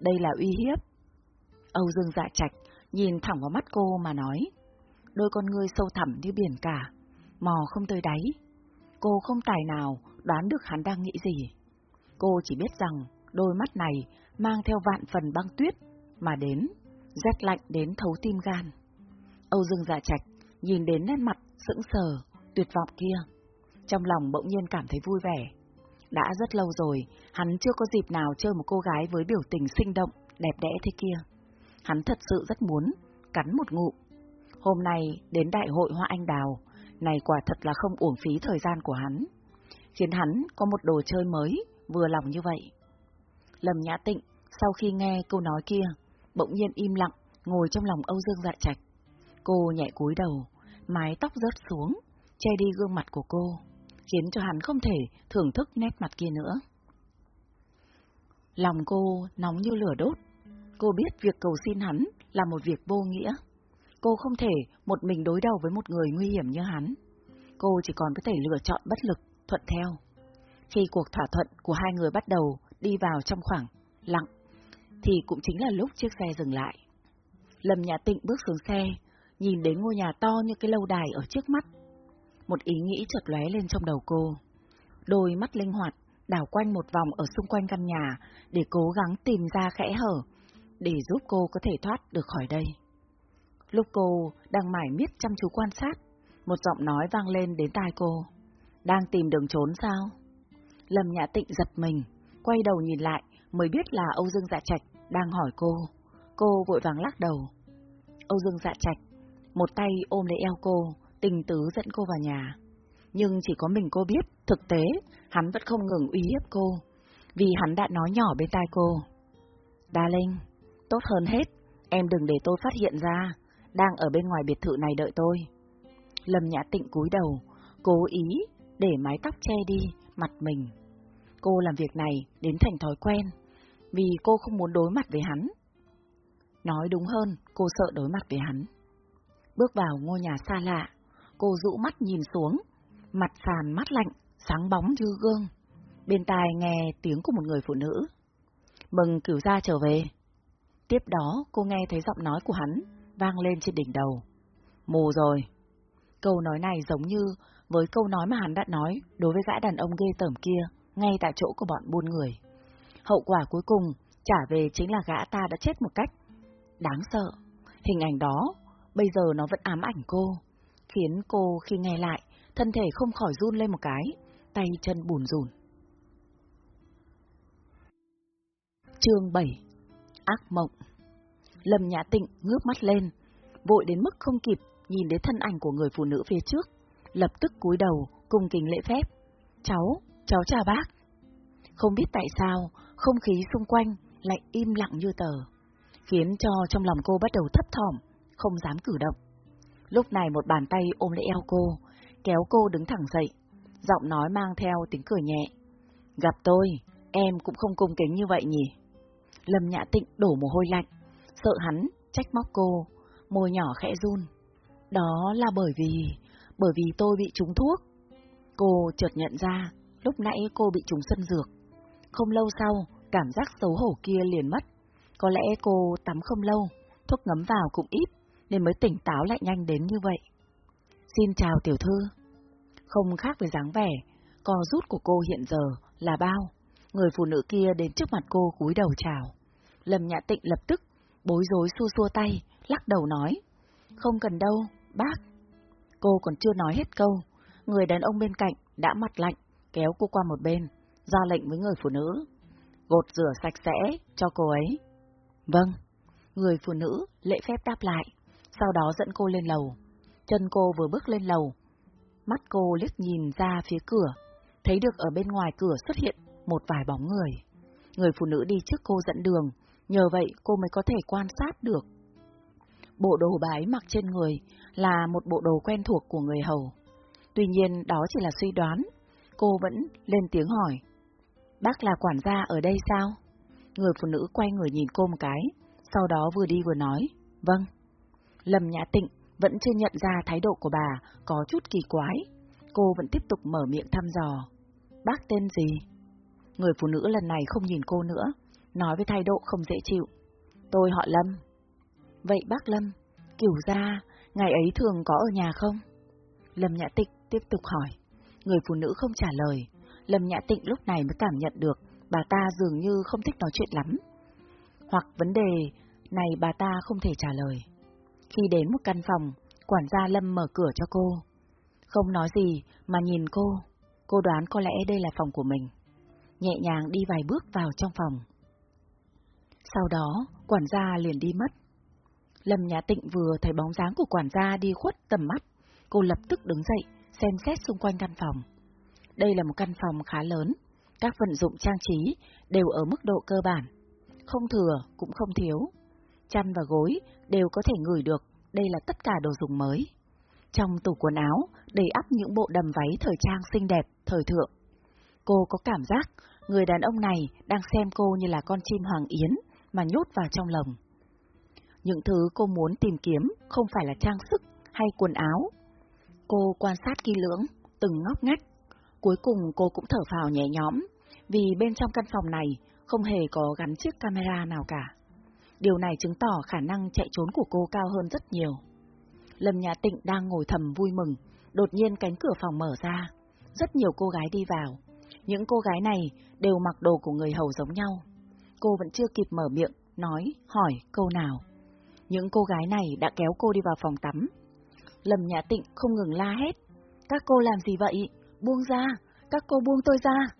Đây là uy hiếp. Âu Dương dạ trạch nhìn thẳng vào mắt cô mà nói. Đôi con ngươi sâu thẳm như biển cả, mò không tới đáy. Cô không tài nào đoán được hắn đang nghĩ gì. Cô chỉ biết rằng đôi mắt này mang theo vạn phần băng tuyết mà đến, rét lạnh đến thấu tim gan. Âu Dương dạ trạch nhìn đến nét mặt sững sờ, tuyệt vọng kia. Trong lòng bỗng nhiên cảm thấy vui vẻ. Đã rất lâu rồi, hắn chưa có dịp nào chơi một cô gái với biểu tình sinh động, đẹp đẽ thế kia. Hắn thật sự rất muốn, cắn một ngụm. Hôm nay đến đại hội Hoa Anh Đào, này quả thật là không uổng phí thời gian của hắn. Khiến hắn có một đồ chơi mới, vừa lòng như vậy. Lâm Nhã Tịnh, sau khi nghe câu nói kia, bỗng nhiên im lặng, ngồi trong lòng Âu Dương Dạ Trạch. Cô nhẹ cúi đầu, mái tóc rớt xuống, che đi gương mặt của cô, khiến cho hắn không thể thưởng thức nét mặt kia nữa. Lòng cô nóng như lửa đốt. Cô biết việc cầu xin hắn là một việc vô nghĩa. Cô không thể một mình đối đầu với một người nguy hiểm như hắn. Cô chỉ còn có thể lựa chọn bất lực, thuận theo. Khi cuộc thỏa thuận của hai người bắt đầu đi vào trong khoảng lặng, thì cũng chính là lúc chiếc xe dừng lại. Lâm Nhã Tịnh bước xuống xe, nhìn đến ngôi nhà to như cái lâu đài ở trước mắt. Một ý nghĩ chợt lóe lên trong đầu cô. Đôi mắt linh hoạt, đảo quanh một vòng ở xung quanh căn nhà để cố gắng tìm ra khẽ hở, để giúp cô có thể thoát được khỏi đây. Lúc cô đang mải miết chăm chú quan sát, một giọng nói vang lên đến tai cô. Đang tìm đường trốn sao? Lâm Nhã Tịnh giật mình, quay đầu nhìn lại mới biết là Âu Dương Dạ Trạch đang hỏi cô. Cô vội vàng lắc đầu. Âu Dương Dạ Trạch, một tay ôm lấy eo cô, tình tứ dẫn cô vào nhà. Nhưng chỉ có mình cô biết, thực tế, hắn vẫn không ngừng uy hiếp cô, vì hắn đã nói nhỏ bên tai cô. Đa Linh, tốt hơn hết, em đừng để tôi phát hiện ra, đang ở bên ngoài biệt thự này đợi tôi. Lâm Nhã Tịnh cúi đầu, cố ý để mái tóc che đi mặt mình. Cô làm việc này đến thành thói quen, vì cô không muốn đối mặt với hắn. Nói đúng hơn, cô sợ đối mặt với hắn. Bước vào ngôi nhà xa lạ, cô rũ mắt nhìn xuống, mặt sàn mắt lạnh, sáng bóng như gương. Bên tai nghe tiếng của một người phụ nữ. Mừng cửu gia trở về. Tiếp đó cô nghe thấy giọng nói của hắn vang lên trên đỉnh đầu. Mù rồi. Câu nói này giống như với câu nói mà hắn đã nói đối với gã đàn ông ghê tởm kia, ngay tại chỗ của bọn buôn người. Hậu quả cuối cùng trả về chính là gã ta đã chết một cách đáng sợ. Hình ảnh đó bây giờ nó vẫn ám ảnh cô, khiến cô khi nghe lại, thân thể không khỏi run lên một cái, tay chân bùn rùn. Chương 7 Ác mộng Lâm Nhã Tịnh ngước mắt lên, vội đến mức không kịp nhìn đến thân ảnh của người phụ nữ phía trước, lập tức cúi đầu, cung kính lễ phép. Cháu, cháu chào bác. Không biết tại sao, không khí xung quanh lại im lặng như tờ, khiến cho trong lòng cô bắt đầu thấp thỏm, không dám cử động. Lúc này một bàn tay ôm lấy eo cô, kéo cô đứng thẳng dậy, giọng nói mang theo tiếng cười nhẹ. Gặp tôi, em cũng không cung kính như vậy nhỉ? Lâm Nhã Tịnh đổ mồ hôi lạnh, sợ hắn, trách móc cô, môi nhỏ khẽ run. Đó là bởi vì, bởi vì tôi bị trúng thuốc. Cô chợt nhận ra, lúc nãy cô bị trúng sân dược. Không lâu sau, cảm giác xấu hổ kia liền mất. Có lẽ cô tắm không lâu, thuốc ngấm vào cũng ít, nên mới tỉnh táo lại nhanh đến như vậy. Xin chào tiểu thư. Không khác với dáng vẻ, co rút của cô hiện giờ là bao. Người phụ nữ kia đến trước mặt cô cúi đầu chào. Lâm Nhã Tịnh lập tức, bối rối xua xua tay, lắc đầu nói. Không cần đâu, bác. Cô còn chưa nói hết câu, người đàn ông bên cạnh đã mặt lạnh, kéo cô qua một bên, ra lệnh với người phụ nữ. Gột rửa sạch sẽ cho cô ấy. Vâng. Người phụ nữ lễ phép đáp lại, sau đó dẫn cô lên lầu. Chân cô vừa bước lên lầu, Mắt cô liếc nhìn ra phía cửa, thấy được ở bên ngoài cửa xuất hiện một vài bóng người. Người phụ nữ đi trước cô dẫn đường, nhờ vậy cô mới có thể quan sát được. Bộ đồ bái mặc trên người là một bộ đồ quen thuộc của người hầu. Tuy nhiên đó chỉ là suy đoán, cô vẫn lên tiếng hỏi. Bác là quản gia ở đây sao? Người phụ nữ quay người nhìn cô một cái, sau đó vừa đi vừa nói, vâng. Lâm Nhã Tịnh vẫn chưa nhận ra thái độ của bà có chút kỳ quái. Cô vẫn tiếp tục mở miệng thăm dò. Bác tên gì? Người phụ nữ lần này không nhìn cô nữa, nói với thái độ không dễ chịu. Tôi họ Lâm. Vậy bác Lâm, kiểu ra, ngày ấy thường có ở nhà không? Lâm Nhã Tịnh tiếp tục hỏi. Người phụ nữ không trả lời. Lâm Nhã Tịnh lúc này mới cảm nhận được bà ta dường như không thích nói chuyện lắm. Hoặc vấn đề này bà ta không thể trả lời. Khi đến một căn phòng, quản gia Lâm mở cửa cho cô. Không nói gì mà nhìn cô, cô đoán có lẽ đây là phòng của mình. Nhẹ nhàng đi vài bước vào trong phòng. Sau đó, quản gia liền đi mất. Lâm Nhã Tịnh vừa thấy bóng dáng của quản gia đi khuất tầm mắt, cô lập tức đứng dậy, xem xét xung quanh căn phòng. Đây là một căn phòng khá lớn, các vận dụng trang trí đều ở mức độ cơ bản, không thừa cũng không thiếu. Chăn và gối đều có thể ngửi được, đây là tất cả đồ dùng mới. Trong tủ quần áo đầy ắp những bộ đầm váy thời trang xinh đẹp, thời thượng. Cô có cảm giác người đàn ông này đang xem cô như là con chim hoàng yến mà nhốt vào trong lồng. Những thứ cô muốn tìm kiếm không phải là trang sức hay quần áo. Cô quan sát kỹ lưỡng, từng ngóc ngách. Cuối cùng cô cũng thở phào nhẹ nhõm, vì bên trong căn phòng này không hề có gắn chiếc camera nào cả. Điều này chứng tỏ khả năng chạy trốn của cô cao hơn rất nhiều. Lâm nhà Tịnh đang ngồi thầm vui mừng, đột nhiên cánh cửa phòng mở ra. Rất nhiều cô gái đi vào. Những cô gái này đều mặc đồ của người hầu giống nhau. Cô vẫn chưa kịp mở miệng, nói, hỏi câu nào. Những cô gái này đã kéo cô đi vào phòng tắm. Lâm Nhã Tịnh không ngừng la hét. Các cô làm gì vậy? Buông ra! Các cô buông tôi ra!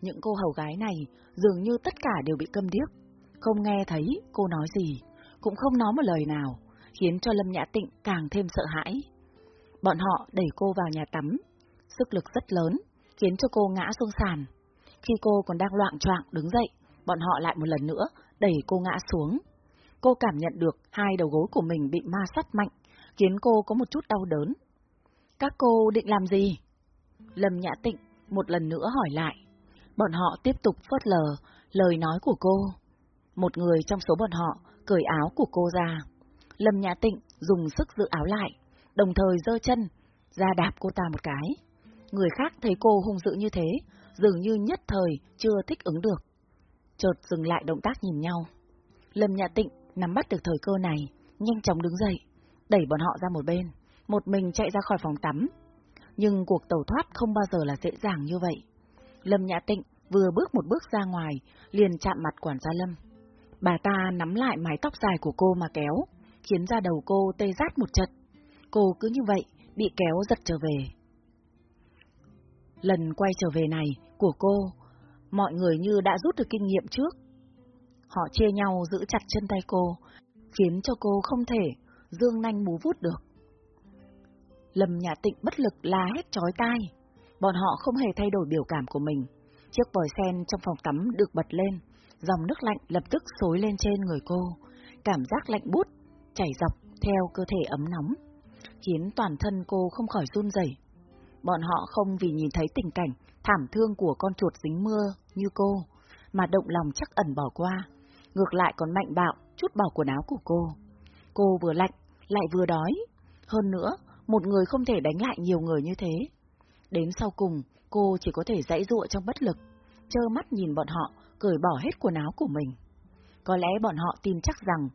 Những cô hầu gái này dường như tất cả đều bị câm điếc. Không nghe thấy cô nói gì, cũng không nói một lời nào, khiến cho Lâm Nhã Tịnh càng thêm sợ hãi. Bọn họ đẩy cô vào nhà tắm, sức lực rất lớn, khiến cho cô ngã xuống sàn. Khi cô còn đang loạn choạng đứng dậy, bọn họ lại một lần nữa đẩy cô ngã xuống. Cô cảm nhận được hai đầu gối của mình bị ma sát mạnh, khiến cô có một chút đau đớn. Các cô định làm gì? Lâm Nhã Tịnh một lần nữa hỏi lại. Bọn họ tiếp tục phớt lờ lời nói của cô. Một người trong số bọn họ cởi áo của cô ra. Lâm Nhã Tịnh dùng sức giữ áo lại, đồng thời giơ chân, ra đạp cô ta một cái. Người khác thấy cô hung dữ như thế, dường như nhất thời chưa thích ứng được. Chợt dừng lại động tác nhìn nhau. Lâm Nhã Tịnh nắm bắt được thời cơ này, nhanh chóng đứng dậy, đẩy bọn họ ra một bên, một mình chạy ra khỏi phòng tắm. Nhưng cuộc tẩu thoát không bao giờ là dễ dàng như vậy. Lâm Nhã Tịnh vừa bước một bước ra ngoài, liền chạm mặt quản gia Lâm. Bà ta nắm lại mái tóc dài của cô mà kéo, khiến ra đầu cô tê rát một trận. Cô cứ như vậy, bị kéo giật trở về. Lần quay trở về này của cô, mọi người như đã rút được kinh nghiệm trước. Họ chia nhau giữ chặt chân tay cô, khiến cho cô không thể dương nanh bú vút được. Lâm Nhã Tịnh bất lực la hét chói tai. Bọn họ không hề thay đổi biểu cảm của mình. Chiếc vòi sen trong phòng tắm được bật lên, dòng nước lạnh lập tức xối lên trên người cô, cảm giác lạnh bút, chảy dọc theo cơ thể ấm nóng, khiến toàn thân cô không khỏi run rẩy. Bọn họ không vì nhìn thấy tình cảnh thảm thương của con chuột dính mưa như cô, mà động lòng chắc ẩn bỏ qua, ngược lại còn mạnh bạo chút bỏ quần áo của cô. Cô vừa lạnh, lại vừa đói. Hơn nữa, một người không thể đánh lại nhiều người như thế. Đến sau cùng, cô chỉ có thể dãy dụa trong bất lực, trơ mắt nhìn bọn họ cởi bỏ hết quần áo của mình. Có lẽ bọn họ tin chắc rằng,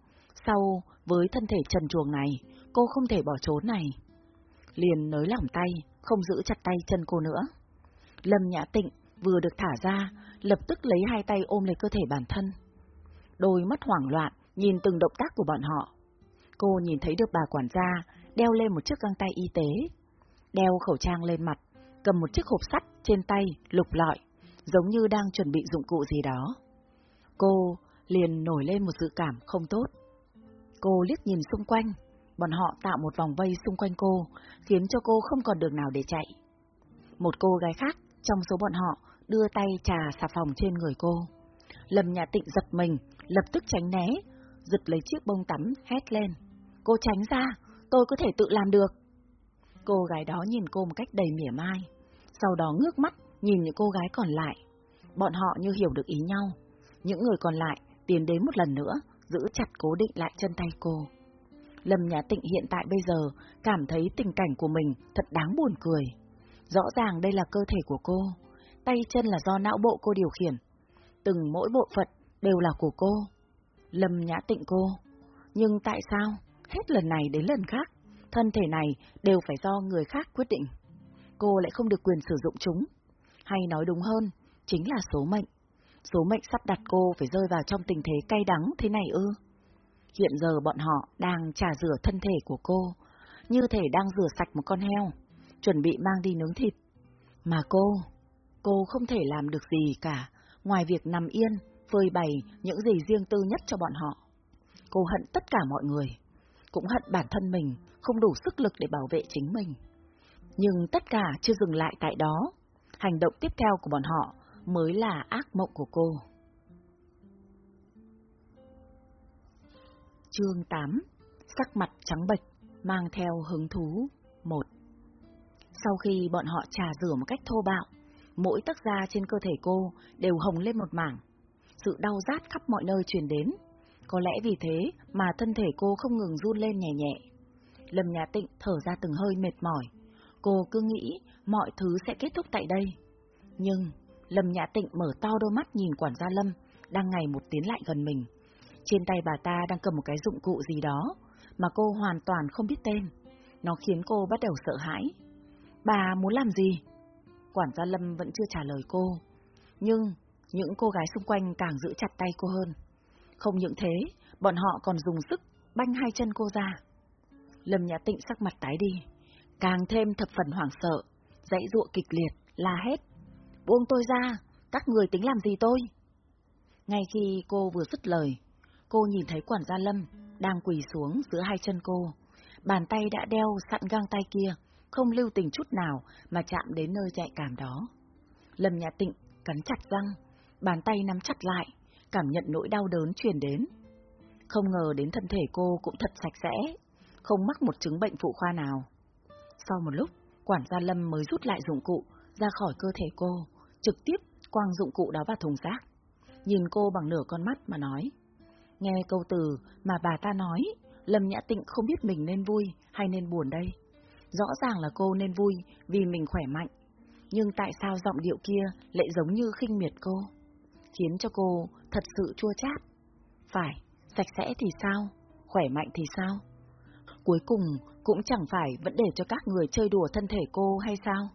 sau với thân thể trần truồng này, cô không thể bỏ trốn này. Liền nới lỏng tay, không giữ chặt tay chân cô nữa. Lâm Nhã Tịnh vừa được thả ra, lập tức lấy hai tay ôm lấy cơ thể bản thân. Đôi mắt hoảng loạn, nhìn từng động tác của bọn họ. Cô nhìn thấy được bà quản gia đeo lên một chiếc găng tay y tế, đeo khẩu trang lên mặt, cầm một chiếc hộp sắt trên tay, lục lọi, giống như đang chuẩn bị dụng cụ gì đó. Cô liền nổi lên một dự cảm không tốt. Cô liếc nhìn xung quanh, bọn họ tạo một vòng vây xung quanh cô, khiến cho cô không còn đường nào để chạy. Một cô gái khác trong số bọn họ đưa tay trà xà phòng trên người cô. Lâm Nhà Tịnh giật mình, lập tức tránh né, giật lấy chiếc bông tắm, hét lên. Cô tránh ra, tôi có thể tự làm được. Cô gái đó nhìn cô một cách đầy mỉa mai, sau đó ngước mắt nhìn những cô gái còn lại. Bọn họ như hiểu được ý nhau. Những người còn lại tiến đến một lần nữa, giữ chặt cố định lại chân tay cô. Lâm Nhã Tịnh hiện tại bây giờ cảm thấy tình cảnh của mình thật đáng buồn cười. Rõ ràng đây là cơ thể của cô, tay chân là do não bộ cô điều khiển. Từng mỗi bộ phận đều là của cô. Lâm Nhã Tịnh cô. Nhưng tại sao, hết lần này đến lần khác, thân thể này đều phải do người khác quyết định. Cô lại không được quyền sử dụng chúng. Hay nói đúng hơn, chính là số mệnh. Số mệnh sắp đặt cô phải rơi vào trong tình thế cay đắng thế này ư. Hiện giờ bọn họ đang trà rửa thân thể của cô, như thể đang rửa sạch một con heo, chuẩn bị mang đi nướng thịt. Mà cô, cô không thể làm được gì cả, ngoài việc nằm yên, phơi bày những gì riêng tư nhất cho bọn họ. Cô hận tất cả mọi người, cũng hận bản thân mình, không đủ sức lực để bảo vệ chính mình. Nhưng tất cả chưa dừng lại tại đó, hành động tiếp theo của bọn họ mới là ác mộng của cô. Chương 8 Sắc mặt trắng bệch, mang theo hứng thú 1 sau khi bọn họ trà rửa một cách thô bạo, mỗi tấc da trên cơ thể cô đều hồng lên một mảng. Sự đau rát khắp mọi nơi truyền đến. Có lẽ vì thế mà thân thể cô không ngừng run lên nhẹ nhẹ. Lâm Nhà Tịnh thở ra từng hơi mệt mỏi. Cô cứ nghĩ mọi thứ sẽ kết thúc tại đây. Nhưng Lâm Nhã Tịnh mở to đôi mắt nhìn quản gia Lâm, đang ngày một tiến lại gần mình. Trên tay bà ta đang cầm một cái dụng cụ gì đó, mà cô hoàn toàn không biết tên. Nó khiến cô bắt đầu sợ hãi. Bà muốn làm gì? Quản gia Lâm vẫn chưa trả lời cô. Nhưng những cô gái xung quanh càng giữ chặt tay cô hơn. Không những thế, bọn họ còn dùng sức banh hai chân cô ra. Lâm Nhã Tịnh sắc mặt tái đi, càng thêm thập phần hoảng sợ, dãy ruộng kịch liệt, la hét. Buông tôi ra, các người tính làm gì tôi? Ngay khi cô vừa dứt lời, cô nhìn thấy quản gia Lâm đang quỳ xuống giữa hai chân cô. Bàn tay đã đeo sẵn găng tay kia, không lưu tình chút nào mà chạm đến nơi nhạy cảm đó. Lâm Nhã Tịnh cắn chặt răng, bàn tay nắm chặt lại, cảm nhận nỗi đau đớn truyền đến. Không ngờ đến thân thể cô cũng thật sạch sẽ, không mắc một chứng bệnh phụ khoa nào. Sau một lúc, quản gia Lâm mới rút lại dụng cụ ra khỏi cơ thể cô, trực tiếp quang dụng cụ đó vào thùng rác. Nhìn cô bằng nửa con mắt mà nói. Nghe câu từ mà bà ta nói, Lâm Nhã Tịnh không biết mình nên vui hay nên buồn đây. Rõ ràng là cô nên vui vì mình khỏe mạnh, nhưng tại sao giọng điệu kia lại giống như khinh miệt cô? Khiến cho cô thật sự chua chát. Phải, sạch sẽ thì sao? Khỏe mạnh thì sao? Cuối cùng cũng chẳng phải vẫn để cho các người chơi đùa thân thể cô hay sao?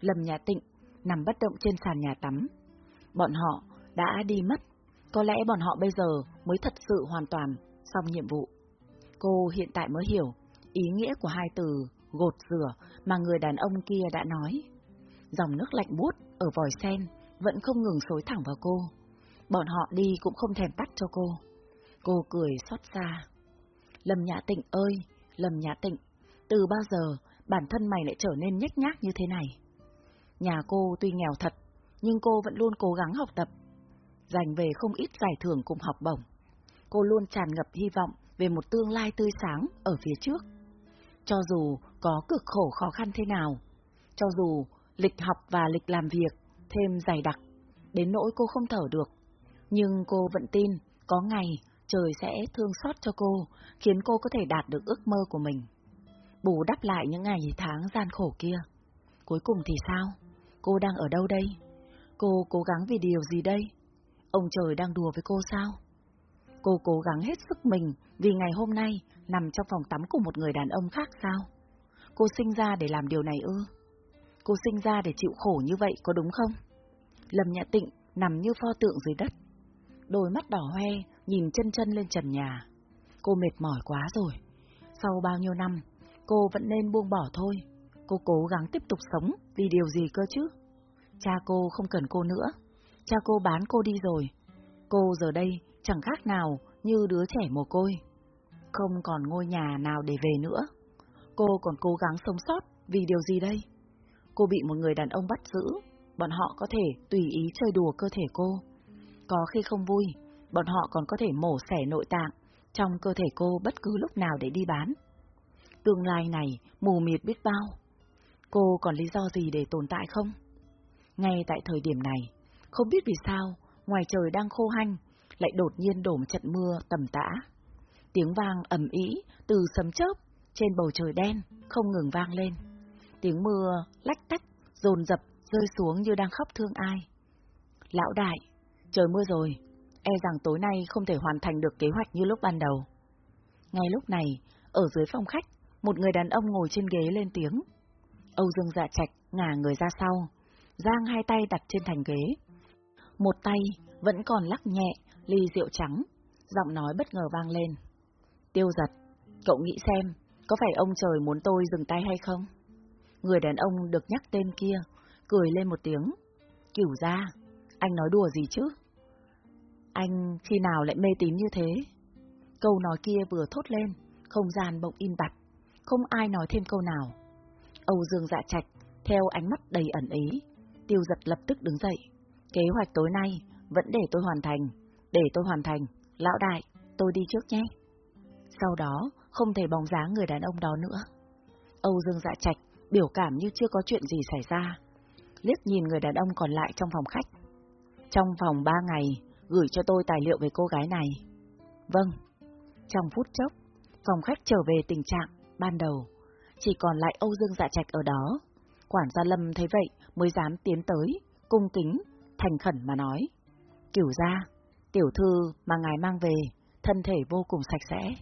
Lâm Nhà Tịnh nằm bất động trên sàn nhà tắm. Bọn họ đã đi mất, có lẽ bọn họ bây giờ mới thật sự hoàn toàn xong nhiệm vụ. Cô hiện tại mới hiểu ý nghĩa của hai từ gột rửa mà người đàn ông kia đã nói. Dòng nước lạnh buốt ở vòi sen vẫn không ngừng xối thẳng vào cô. Bọn họ đi cũng không thèm tắt cho cô. Cô cười xót xa. Lâm Nhã Tịnh ơi, Lâm Nhã Tịnh, từ bao giờ bản thân mày lại trở nên nhếch nhác như thế này? Nhà cô tuy nghèo thật, nhưng cô vẫn luôn cố gắng học tập, giành về không ít giải thưởng cùng học bổng. Cô luôn tràn ngập hy vọng về một tương lai tươi sáng ở phía trước. Cho dù có cực khổ khó khăn thế nào, cho dù lịch học và lịch làm việc thêm dày đặc, đến nỗi cô không thở được, nhưng cô vẫn tin có ngày trời sẽ thương xót cho cô, khiến cô có thể đạt được ước mơ của mình. Bù đắp lại những ngày tháng gian khổ kia. Cuối cùng thì sao? Cô đang ở đâu đây? Cô cố gắng vì điều gì đây? Ông trời đang đùa với cô sao? Cô cố gắng hết sức mình vì ngày hôm nay nằm trong phòng tắm của một người đàn ông khác sao? Cô sinh ra để làm điều này ư? Cô sinh ra để chịu khổ như vậy có đúng không? Lâm Nhã Tịnh nằm như pho tượng dưới đất. Đôi mắt đỏ hoe, nhìn chân chân lên trần nhà. Cô mệt mỏi quá rồi. Sau bao nhiêu năm, cô vẫn nên buông bỏ thôi. Cô cố gắng tiếp tục sống vì điều gì cơ chứ? Cha cô không cần cô nữa. Cha cô bán cô đi rồi. Cô giờ đây chẳng khác nào như đứa trẻ mồ côi. không còn ngôi nhà nào để về nữa. Cô còn cố gắng sống sót vì điều gì đây? Cô bị một người đàn ông bắt giữ, bọn họ có thể tùy ý chơi đùa cơ thể cô. Có khi không vui, bọn họ còn có thể mổ xẻ nội tạng trong cơ thể cô bất cứ lúc nào để đi bán. Tương lai này mù mịt biết bao. Cô còn lý do gì để tồn tại không? Ngay tại thời điểm này, không biết vì sao, ngoài trời đang khô hanh, lại đột nhiên đổ một trận mưa tầm tã. Tiếng vang ầm ĩ từ sấm chớp trên bầu trời đen không ngừng vang lên. Tiếng mưa lách tách, dồn dập rơi xuống như đang khóc thương ai. Lão đại, trời mưa rồi, e rằng tối nay không thể hoàn thành được kế hoạch như lúc ban đầu. Ngay lúc này, ở dưới phòng khách, một người đàn ông ngồi trên ghế lên tiếng. Âu Dương dạ trạch ngả người ra sau, giang hai tay đặt trên thành ghế. Một tay vẫn còn lắc nhẹ ly rượu trắng, giọng nói bất ngờ vang lên. Tiêu giật, cậu nghĩ xem, có phải ông trời muốn tôi dừng tay hay không? Người đàn ông được nhắc tên kia, cười lên một tiếng. Kiểu ra, anh nói đùa gì chứ? Anh khi nào lại mê tín như thế? Câu nói kia vừa thốt lên, không gian bỗng im bặt, không ai nói thêm câu nào. Âu Dương dạ trạch, theo ánh mắt đầy ẩn ý, tiêu giật lập tức đứng dậy. Kế hoạch tối nay, vẫn để tôi hoàn thành, để tôi hoàn thành, lão đại, tôi đi trước nhé. Sau đó, không thể bóng dáng người đàn ông đó nữa. Âu Dương dạ trạch, biểu cảm như chưa có chuyện gì xảy ra. Liếc nhìn người đàn ông còn lại trong phòng khách. Trong vòng ba ngày, gửi cho tôi tài liệu về cô gái này. Vâng. Trong phút chốc, phòng khách trở về tình trạng ban đầu, chỉ còn lại Âu Dương Dạ Trạch ở đó. Quản gia Lâm thấy vậy mới dám tiến tới, cung kính, thành khẩn mà nói. Kiểu ra, tiểu thư mà ngài mang về, thân thể vô cùng sạch sẽ.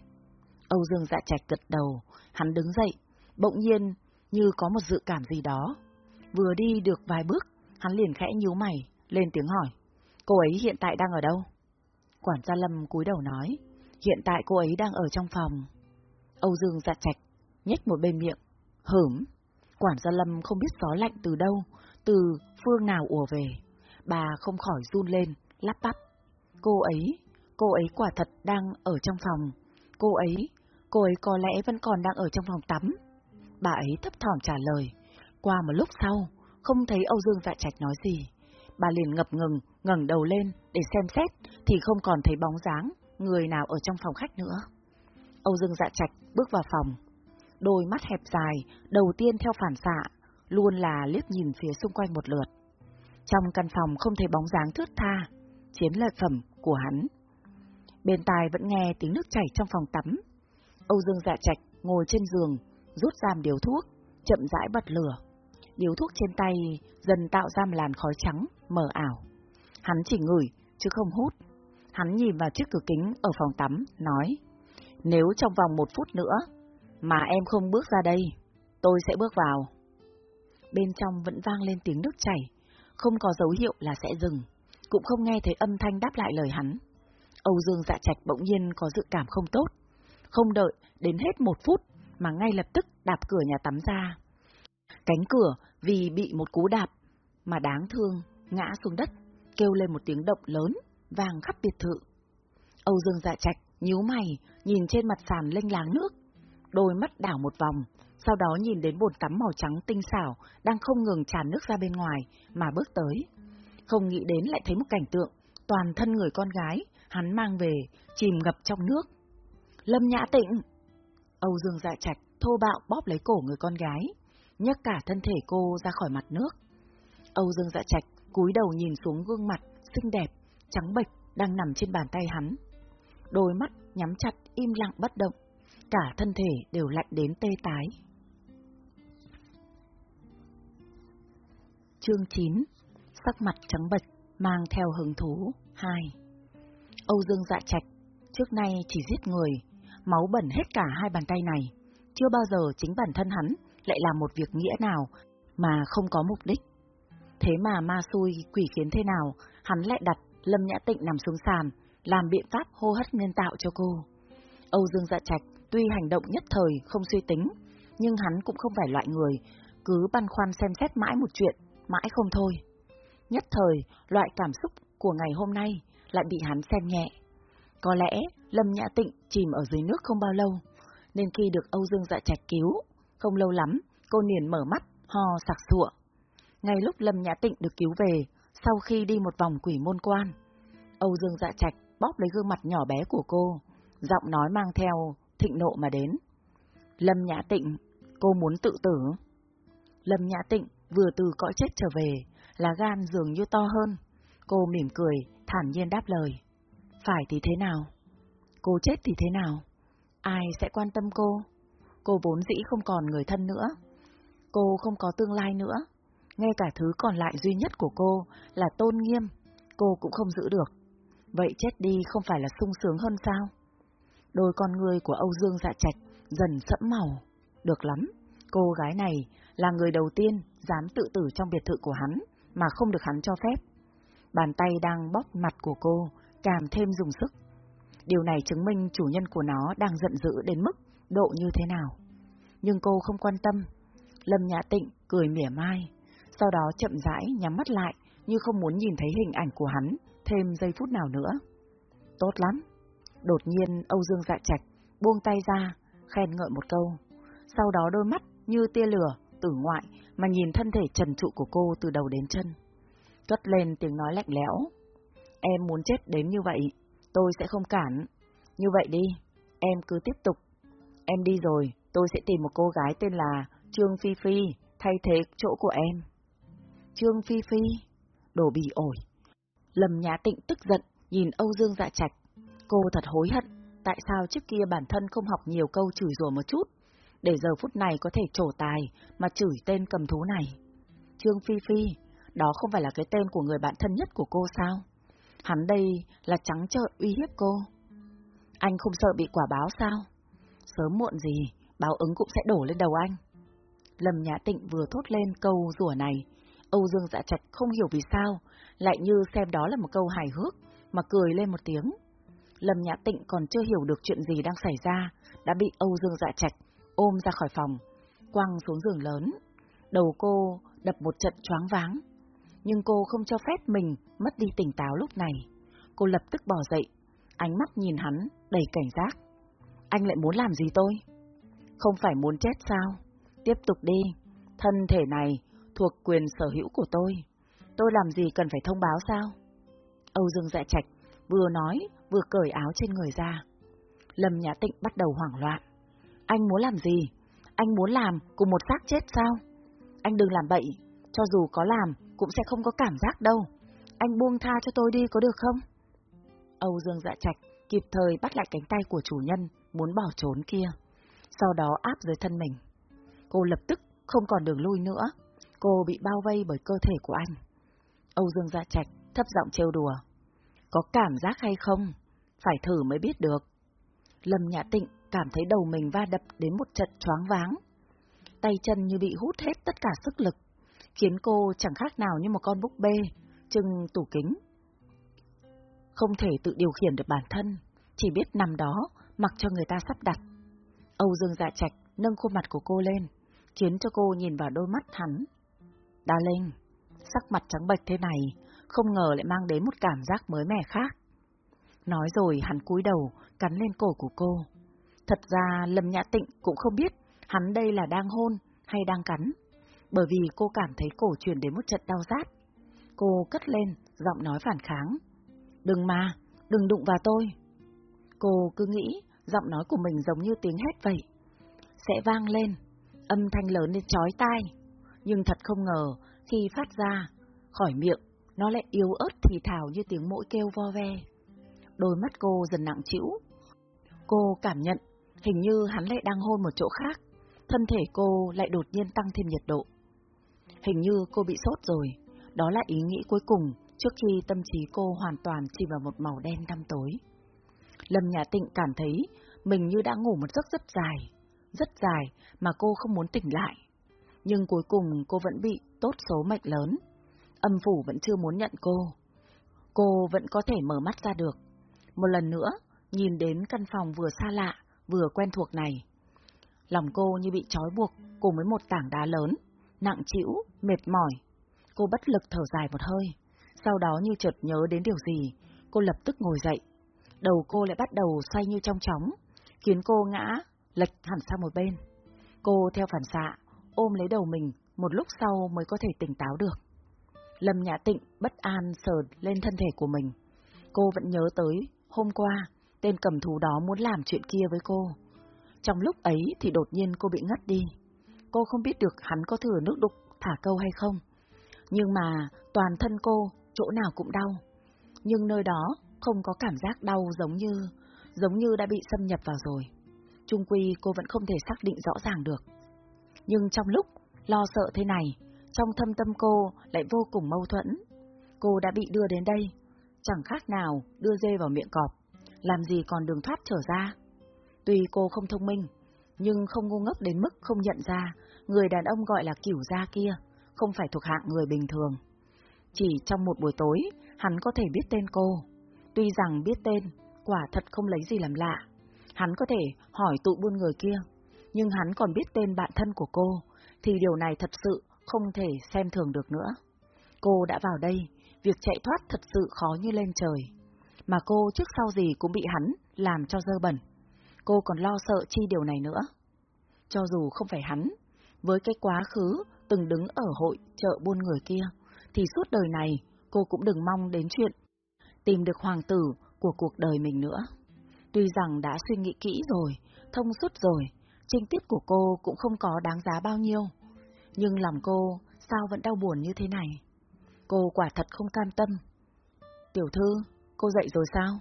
Âu Dương Dạ Trạch gật đầu, hắn đứng dậy, bỗng nhiên như có một dự cảm gì đó. Vừa đi được vài bước, hắn liền khẽ nhíu mày, lên tiếng hỏi. Cô ấy hiện tại đang ở đâu? Quản gia Lâm cúi đầu nói, hiện tại cô ấy đang ở trong phòng. Âu Dương dạ chạch, nhếch một bên miệng, hửm. Quản gia Lâm không biết gió lạnh từ đâu, từ phương nào ùa về. Bà không khỏi run lên, lắp bắp. Cô ấy, cô ấy quả thật đang ở trong phòng. Cô ấy, cô ấy có lẽ vẫn còn đang ở trong phòng tắm. Bà ấy thấp thỏm trả lời. Qua một lúc sau, không thấy Âu Dương dạ trạch nói gì. Bà liền ngập ngừng, ngẩng đầu lên để xem xét, thì không còn thấy bóng dáng, người nào ở trong phòng khách nữa. Âu Dương dạ trạch bước vào phòng. Đôi mắt hẹp dài, đầu tiên theo phản xạ, luôn là liếc nhìn phía xung quanh một lượt. Trong căn phòng không thấy bóng dáng thướt tha, chiến lợi phẩm của hắn. Bên tai vẫn nghe tiếng nước chảy trong phòng tắm. Âu Dương dạ trạch ngồi trên giường, rút ra điếu thuốc, chậm rãi bật lửa. Điếu thuốc trên tay dần tạo ra một làn khói trắng, mờ ảo. Hắn chỉ ngửi, chứ không hút. Hắn nhìn vào chiếc cửa kính ở phòng tắm, nói, nếu trong vòng một phút nữa mà em không bước ra đây, tôi sẽ bước vào. Bên trong vẫn vang lên tiếng nước chảy, không có dấu hiệu là sẽ dừng, cũng không nghe thấy âm thanh đáp lại lời hắn. Âu Dương dạ trạch bỗng nhiên có dự cảm không tốt, không đợi đến hết một phút mà ngay lập tức đạp cửa nhà tắm ra. Cánh cửa vì bị một cú đạp mà đáng thương ngã xuống đất, kêu lên một tiếng động lớn, vàng khắp biệt thự. Âu Dương dạ trạch nhíu mày, nhìn trên mặt sàn lênh láng nước, đôi mắt đảo một vòng, sau đó nhìn đến bồn tắm màu trắng tinh xảo đang không ngừng tràn nước ra bên ngoài mà bước tới. Không nghĩ đến lại thấy một cảnh tượng, toàn thân người con gái, hắn mang về, chìm ngập trong nước. Lâm Nhã Tịnh! Âu Dương dạ trạch thô bạo bóp lấy cổ người con gái, nhấc cả thân thể cô ra khỏi mặt nước. Âu Dương dạ trạch cúi đầu nhìn xuống gương mặt xinh đẹp, trắng bệch đang nằm trên bàn tay hắn. Đôi mắt nhắm chặt im lặng bất động, cả thân thể đều lạnh đến tê tái. Chương 9 Sắc mặt trắng bệch mang theo hứng thú 2 Âu Dương dạ trạch trước nay chỉ giết người, máu bẩn hết cả hai bàn tay này. Chưa bao giờ chính bản thân hắn lại làm một việc nghĩa nào mà không có mục đích. Thế mà ma xui quỷ khiến thế nào, hắn lại đặt Lâm Nhã Tịnh nằm xuống sàn, làm biện pháp hô hấp nhân tạo cho cô. Âu Dương Dạ Trạch tuy hành động nhất thời không suy tính, nhưng hắn cũng không phải loại người cứ băn khoăn xem xét mãi một chuyện, mãi không thôi. Nhất thời, loại cảm xúc của ngày hôm nay lại bị hắn xem nhẹ. Có lẽ Lâm Nhã Tịnh chìm ở dưới nước không bao lâu, nên khi được Âu Dương Dạ Trạch cứu, không lâu lắm, cô liền mở mắt, ho sặc sụa. Ngay lúc Lâm Nhã Tịnh được cứu về, sau khi đi một vòng quỷ môn quan, Âu Dương Dạ Trạch bóp lấy gương mặt nhỏ bé của cô, giọng nói mang theo thịnh nộ mà đến. Lâm Nhã Tịnh, cô muốn tự tử. Lâm Nhã Tịnh vừa từ cõi chết trở về, là gan dường như to hơn. Cô mỉm cười, thản nhiên đáp lời. Phải thì thế nào? Cô chết thì thế nào? Ai sẽ quan tâm cô? Cô vốn dĩ không còn người thân nữa. Cô không có tương lai nữa. Ngay cả thứ còn lại duy nhất của cô là tôn nghiêm, cô cũng không giữ được. Vậy chết đi không phải là sung sướng hơn sao? Đôi con người của Âu Dương dạ trạch dần sẫm màu. Được lắm, cô gái này là người đầu tiên dám tự tử trong biệt thự của hắn mà không được hắn cho phép. Bàn tay đang bóp mặt của cô, càng thêm dùng sức. Điều này chứng minh chủ nhân của nó đang giận dữ đến mức độ như thế nào. Nhưng cô không quan tâm. Lâm Nhã Tịnh cười mỉa mai, sau đó chậm rãi nhắm mắt lại như không muốn nhìn thấy hình ảnh của hắn thêm giây phút nào nữa. Tốt lắm. Đột nhiên Âu Dương dạ trạch buông tay ra, khen ngợi một câu. Sau đó đôi mắt như tia lửa, tử ngoại mà nhìn thân thể trần trụ của cô từ đầu đến chân. Cất lên tiếng nói lạnh lẽo. Em muốn chết đến như vậy, tôi sẽ không cản. Như vậy đi, em cứ tiếp tục. Em đi rồi, tôi sẽ tìm một cô gái tên là Trương Phi Phi thay thế chỗ của em. Trương Phi Phi, đồ bị ổi. Lâm Nhã Tịnh tức giận, nhìn Âu Dương Dạ Trạch. Cô thật hối hận, tại sao trước kia bản thân không học nhiều câu chửi rủa một chút, để giờ phút này có thể trổ tài mà chửi tên cầm thú này. Trương Phi Phi, đó không phải là cái tên của người bạn thân nhất của cô sao? Hắn đây là trắng trợn uy hiếp cô. Anh không sợ bị quả báo sao? Sớm muộn gì, báo ứng cũng sẽ đổ lên đầu anh. Lâm Nhã Tịnh vừa thốt lên câu rủa này, Âu Dương Dạ Trạch không hiểu vì sao, lại như xem đó là một câu hài hước, mà cười lên một tiếng. Lâm Nhã Tịnh còn chưa hiểu được chuyện gì đang xảy ra, đã bị Âu Dương Dạ Trạch ôm ra khỏi phòng, quăng xuống giường lớn. Đầu cô đập một trận choáng váng, nhưng cô không cho phép mình mất đi tỉnh táo lúc này. Cô lập tức bỏ dậy, ánh mắt nhìn hắn, đầy cảnh giác. Anh lại muốn làm gì tôi? Không phải muốn chết sao? Tiếp tục đi, thân thể này thuộc quyền sở hữu của tôi. Tôi làm gì cần phải thông báo sao? Âu Dương dạ trạch vừa nói vừa cởi áo trên người ra. Lâm Nhã Tịnh bắt đầu hoảng loạn. Anh muốn làm gì? Anh muốn làm cùng một xác chết sao? Anh đừng làm bậy, cho dù có làm cũng sẽ không có cảm giác đâu. Anh buông tha cho tôi đi có được không? Âu Dương dạ trạch kịp thời bắt lại cánh tay của chủ nhân muốn bỏ trốn kia, sau đó áp dưới thân mình. Cô lập tức không còn đường lui nữa, cô bị bao vây bởi cơ thể của anh. Âu Dương dạ trạch thấp giọng trêu đùa. Có cảm giác hay không? Phải thử mới biết được. Lâm Nhã Tịnh cảm thấy đầu mình va đập đến một trận choáng váng. Tay chân như bị hút hết tất cả sức lực, khiến cô chẳng khác nào như một con búp bê, trưng tủ kính. Không thể tự điều khiển được bản thân, chỉ biết nằm đó, mặc cho người ta sắp đặt. Âu Dương dạ trạch nâng khuôn mặt của cô lên, khiến cho cô nhìn vào đôi mắt hắn. Đa Linh, sắc mặt trắng bệch thế này, không ngờ lại mang đến một cảm giác mới mẻ khác. Nói rồi hắn cúi đầu, cắn lên cổ của cô. Thật ra Lâm Nhã Tịnh cũng không biết hắn đây là đang hôn hay đang cắn, bởi vì cô cảm thấy cổ truyền đến một trận đau rát. Cô cất lên, giọng nói phản kháng. Đừng mà, đừng đụng vào tôi. Cô cứ nghĩ giọng nói của mình giống như tiếng hét vậy. Sẽ vang lên, âm thanh lớn lên chói tai. Nhưng thật không ngờ, khi phát ra, khỏi miệng, nó lại yếu ớt thì thào như tiếng mũi kêu vo ve. Đôi mắt cô dần nặng chịu, Cô cảm nhận, hình như hắn lại đang hôn một chỗ khác. Thân thể cô lại đột nhiên tăng thêm nhiệt độ. Hình như cô bị sốt rồi. Đó là ý nghĩ cuối cùng trước khi tâm trí cô hoàn toàn chìm vào một màu đen tăm tối. Lâm Nhà Tịnh cảm thấy mình như đã ngủ một giấc rất dài, rất dài mà cô không muốn tỉnh lại. Nhưng cuối cùng cô vẫn bị tốt số mệnh lớn. Âm phủ vẫn chưa muốn nhận cô. Cô vẫn có thể mở mắt ra được. Một lần nữa, nhìn đến căn phòng vừa xa lạ, vừa quen thuộc này. Lòng cô như bị trói buộc cùng với một tảng đá lớn, nặng trĩu, mệt mỏi. Cô bất lực thở dài một hơi, sau đó như chợt nhớ đến điều gì, cô lập tức ngồi dậy. đầu cô lại bắt đầu xoay như trong chóng, khiến cô ngã, lệch hẳn sang một bên. Cô theo phản xạ, ôm lấy đầu mình, một lúc sau mới có thể tỉnh táo được. Lâm Nhã Tịnh bất an sờ lên thân thể của mình. Cô vẫn nhớ tới, hôm qua, tên cầm thú đó muốn làm chuyện kia với cô. Trong lúc ấy thì đột nhiên cô bị ngất đi. Cô không biết được hắn có thừa nước đục thả câu hay không. Nhưng mà toàn thân cô, chỗ nào cũng đau. Nhưng nơi đó không có cảm giác đau giống như, giống như đã bị xâm nhập vào rồi. Trung quy cô vẫn không thể xác định rõ ràng được. Nhưng trong lúc lo sợ thế này, trong thâm tâm cô lại vô cùng mâu thuẫn. Cô đã bị đưa đến đây, chẳng khác nào đưa dê vào miệng cọp, làm gì còn đường thoát trở ra. Tuy cô không thông minh, nhưng không ngu ngốc đến mức không nhận ra người đàn ông gọi là cửu gia kia không phải thuộc hạng người bình thường. Chỉ trong một buổi tối, hắn có thể biết tên cô. Tuy rằng biết tên, quả thật không lấy gì làm lạ. Hắn có thể hỏi tụ buôn người kia, nhưng hắn còn biết tên bạn thân của cô, thì điều này thật sự không thể xem thường được nữa. Cô đã vào đây, việc chạy thoát thật sự khó như lên trời. Mà cô trước sau gì cũng bị hắn làm cho dơ bẩn. Cô còn lo sợ chi điều này nữa. Cho dù không phải hắn, với cái quá khứ từng đứng ở hội chợ buôn người kia, thì suốt đời này cô cũng đừng mong đến chuyện tìm được hoàng tử của cuộc đời mình nữa. Tuy rằng đã suy nghĩ kỹ rồi, thông suốt rồi, trinh tiết của cô cũng không có đáng giá bao nhiêu. Nhưng lòng cô sao vẫn đau buồn như thế này? Cô quả thật không cam tâm. Tiểu thư, cô dậy rồi sao?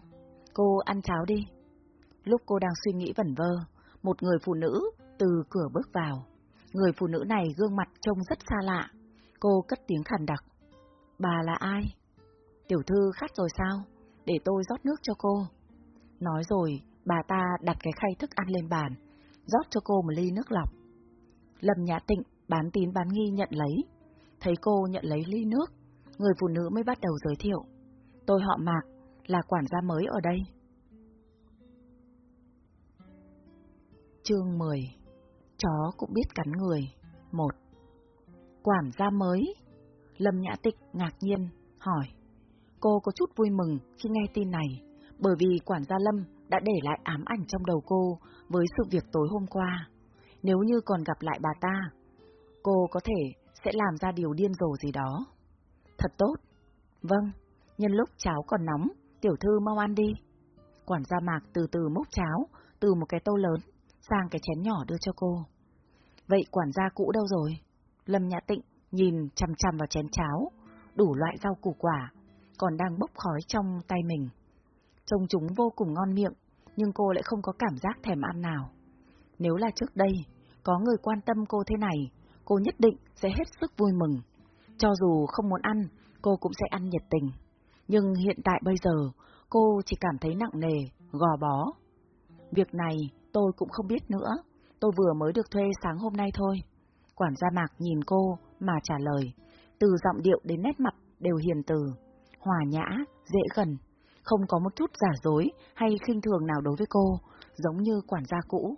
Cô ăn cháo đi. Lúc cô đang suy nghĩ vẩn vơ, một người phụ nữ từ cửa bước vào. Người phụ nữ này gương mặt trông rất xa lạ. Cô cất tiếng khàn đặc. Bà là ai? Tiểu thư khát rồi sao? Để tôi rót nước cho cô. Nói rồi, bà ta đặt cái khay thức ăn lên bàn, rót cho cô một ly nước lọc. Lâm Nhã Tịnh bán tín bán nghi nhận lấy. Thấy cô nhận lấy ly nước, người phụ nữ mới bắt đầu giới thiệu. Tôi họ Mạc, là quản gia mới ở đây. Chương 10 Chó cũng biết cắn người. Một Quản gia mới. Lâm Nhã Tịch ngạc nhiên, hỏi. Cô có chút vui mừng khi nghe tin này, bởi vì quản gia Lâm đã để lại ám ảnh trong đầu cô với sự việc tối hôm qua. Nếu như còn gặp lại bà ta, cô có thể sẽ làm ra điều điên rồ gì đó. Thật tốt. Vâng, nhân lúc cháo còn nóng, tiểu thư mau ăn đi. Quản gia Mạc từ từ múc cháo từ một cái tô lớn sang cái chén nhỏ đưa cho cô. Vậy quản gia cũ đâu rồi? Lâm Nhã Tịnh nhìn chằm chằm vào chén cháo, đủ loại rau củ quả, còn đang bốc khói trong tay mình. Trông chúng vô cùng ngon miệng, nhưng cô lại không có cảm giác thèm ăn nào. Nếu là trước đây, có người quan tâm cô thế này, cô nhất định sẽ hết sức vui mừng. Cho dù không muốn ăn, cô cũng sẽ ăn nhiệt tình. Nhưng hiện tại bây giờ, cô chỉ cảm thấy nặng nề, gò bó. Việc này tôi cũng không biết nữa, tôi vừa mới được thuê sáng hôm nay thôi. Quản gia Mạc nhìn cô mà trả lời, từ giọng điệu đến nét mặt đều hiền từ, hòa nhã, dễ gần, không có một chút giả dối hay khinh thường nào đối với cô, giống như quản gia cũ.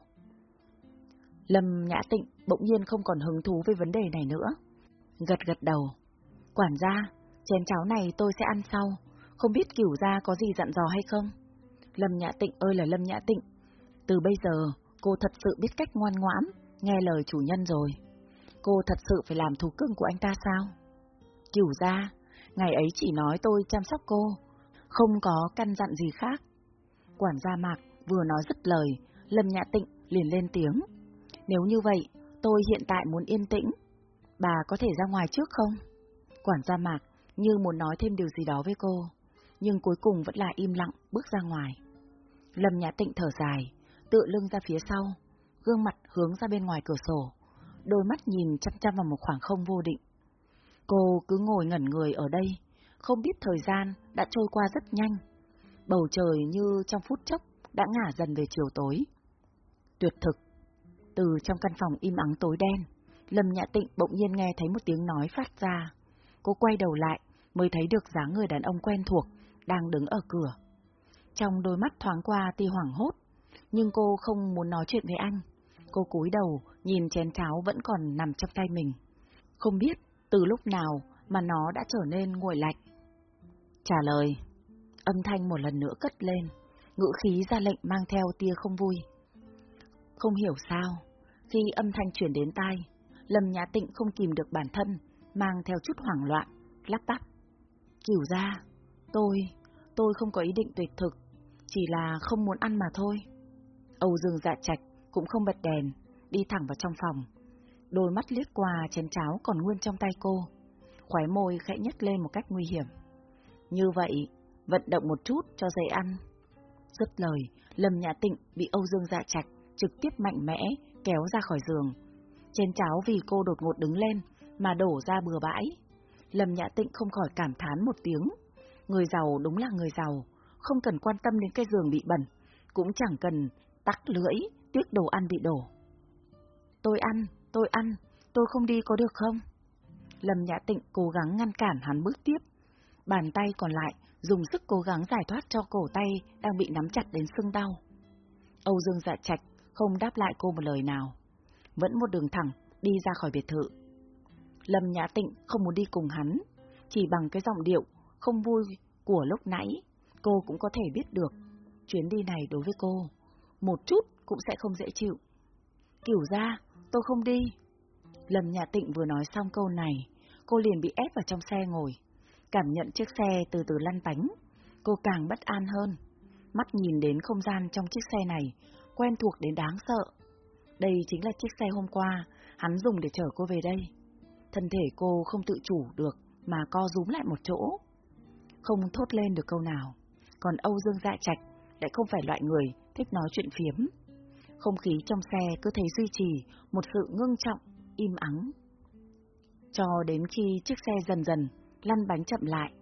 Lâm Nhã Tịnh bỗng nhiên không còn hứng thú với vấn đề này nữa. Gật gật đầu. Quản gia, chén cháo này tôi sẽ ăn sau, không biết cửu gia có gì dặn dò hay không? Lâm Nhã Tịnh ơi là Lâm Nhã Tịnh, từ bây giờ cô thật sự biết cách ngoan ngoãn, nghe lời chủ nhân rồi. Cô thật sự phải làm thú cưng của anh ta sao? Cửu gia, ngày ấy chỉ nói tôi chăm sóc cô, không có căn dặn gì khác. Quản gia Mạc vừa nói dứt lời, Lâm Nhã Tịnh liền lên tiếng. Nếu như vậy, tôi hiện tại muốn yên tĩnh. Bà có thể ra ngoài trước không? Quản gia Mạc như muốn nói thêm điều gì đó với cô, nhưng cuối cùng vẫn là im lặng bước ra ngoài. Lâm Nhã Tịnh thở dài, tựa lưng ra phía sau, gương mặt hướng ra bên ngoài cửa sổ, đôi mắt nhìn chăm chăm vào một khoảng không vô định. Cô cứ ngồi ngẩn người ở đây, không biết thời gian đã trôi qua rất nhanh. Bầu trời như trong phút chốc đã ngả dần về chiều tối. Tuyệt thực. Từ trong căn phòng im ắng tối đen, Lâm Nhã Tịnh bỗng nhiên nghe thấy một tiếng nói phát ra. Cô quay đầu lại, mới thấy được dáng người đàn ông quen thuộc, đang đứng ở cửa. Trong đôi mắt thoáng qua tia hoảng hốt, nhưng cô không muốn nói chuyện với anh. Cô cúi đầu, nhìn chén cháo vẫn còn nằm trong tay mình. Không biết từ lúc nào mà nó đã trở nên nguội lạnh. Trả lời. Âm thanh một lần nữa cất lên. ngữ khí ra lệnh mang theo tia không vui. Không hiểu sao, khi âm thanh chuyển đến tai, Lâm Nhã Tịnh không kìm được bản thân, mang theo chút hoảng loạn, lắp bắp. Kiểu ra, tôi, tôi không có ý định tuyệt thực, chỉ là không muốn ăn mà thôi. Âu Dương dạ trạch cũng không bật đèn, đi thẳng vào trong phòng. Đôi mắt liếc qua chén cháo còn nguyên trong tay cô, khóe môi khẽ nhếch lên một cách nguy hiểm. Như vậy, vận động một chút cho dễ ăn. Dứt lời, Lâm Nhã Tịnh bị Âu Dương dạ trạch trực tiếp mạnh mẽ kéo ra khỏi giường. Trên cháo vì cô đột ngột đứng lên mà đổ ra bừa bãi. Lâm Nhã Tịnh không khỏi cảm thán một tiếng. Người giàu đúng là người giàu, không cần quan tâm đến cái giường bị bẩn, cũng chẳng cần tắc lưỡi, tiếc đồ ăn bị đổ. Tôi ăn, tôi ăn, tôi không đi có được không? Lâm Nhã Tịnh cố gắng ngăn cản hắn bước tiếp. Bàn tay còn lại dùng sức cố gắng giải thoát cho cổ tay đang bị nắm chặt đến sưng đau. Âu Dương dạ trạch không đáp lại cô một lời nào. Vẫn một đường thẳng, đi ra khỏi biệt thự. Lâm Nhã Tịnh không muốn đi cùng hắn, chỉ bằng cái giọng điệu không vui của lúc nãy, cô cũng có thể biết được. Chuyến đi này đối với cô, một chút cũng sẽ không dễ chịu. Kiểu ra, tôi không đi. Lâm nhà Tịnh vừa nói xong câu này, cô liền bị ép vào trong xe ngồi. Cảm nhận chiếc xe từ từ lăn bánh, cô càng bất an hơn. Mắt nhìn đến không gian trong chiếc xe này, quen thuộc đến đáng sợ. Đây chính là chiếc xe hôm qua, hắn dùng để chở cô về đây. Thân thể cô không tự chủ được, mà co rúm lại một chỗ. Không thốt lên được câu nào. Còn Âu Dương Dạ Trạch lại không phải loại người thích nói chuyện phiếm. Không khí trong xe cứ thấy duy trì một sự ngưng trọng, im ắng. Cho đến khi chiếc xe dần dần lăn bánh chậm lại,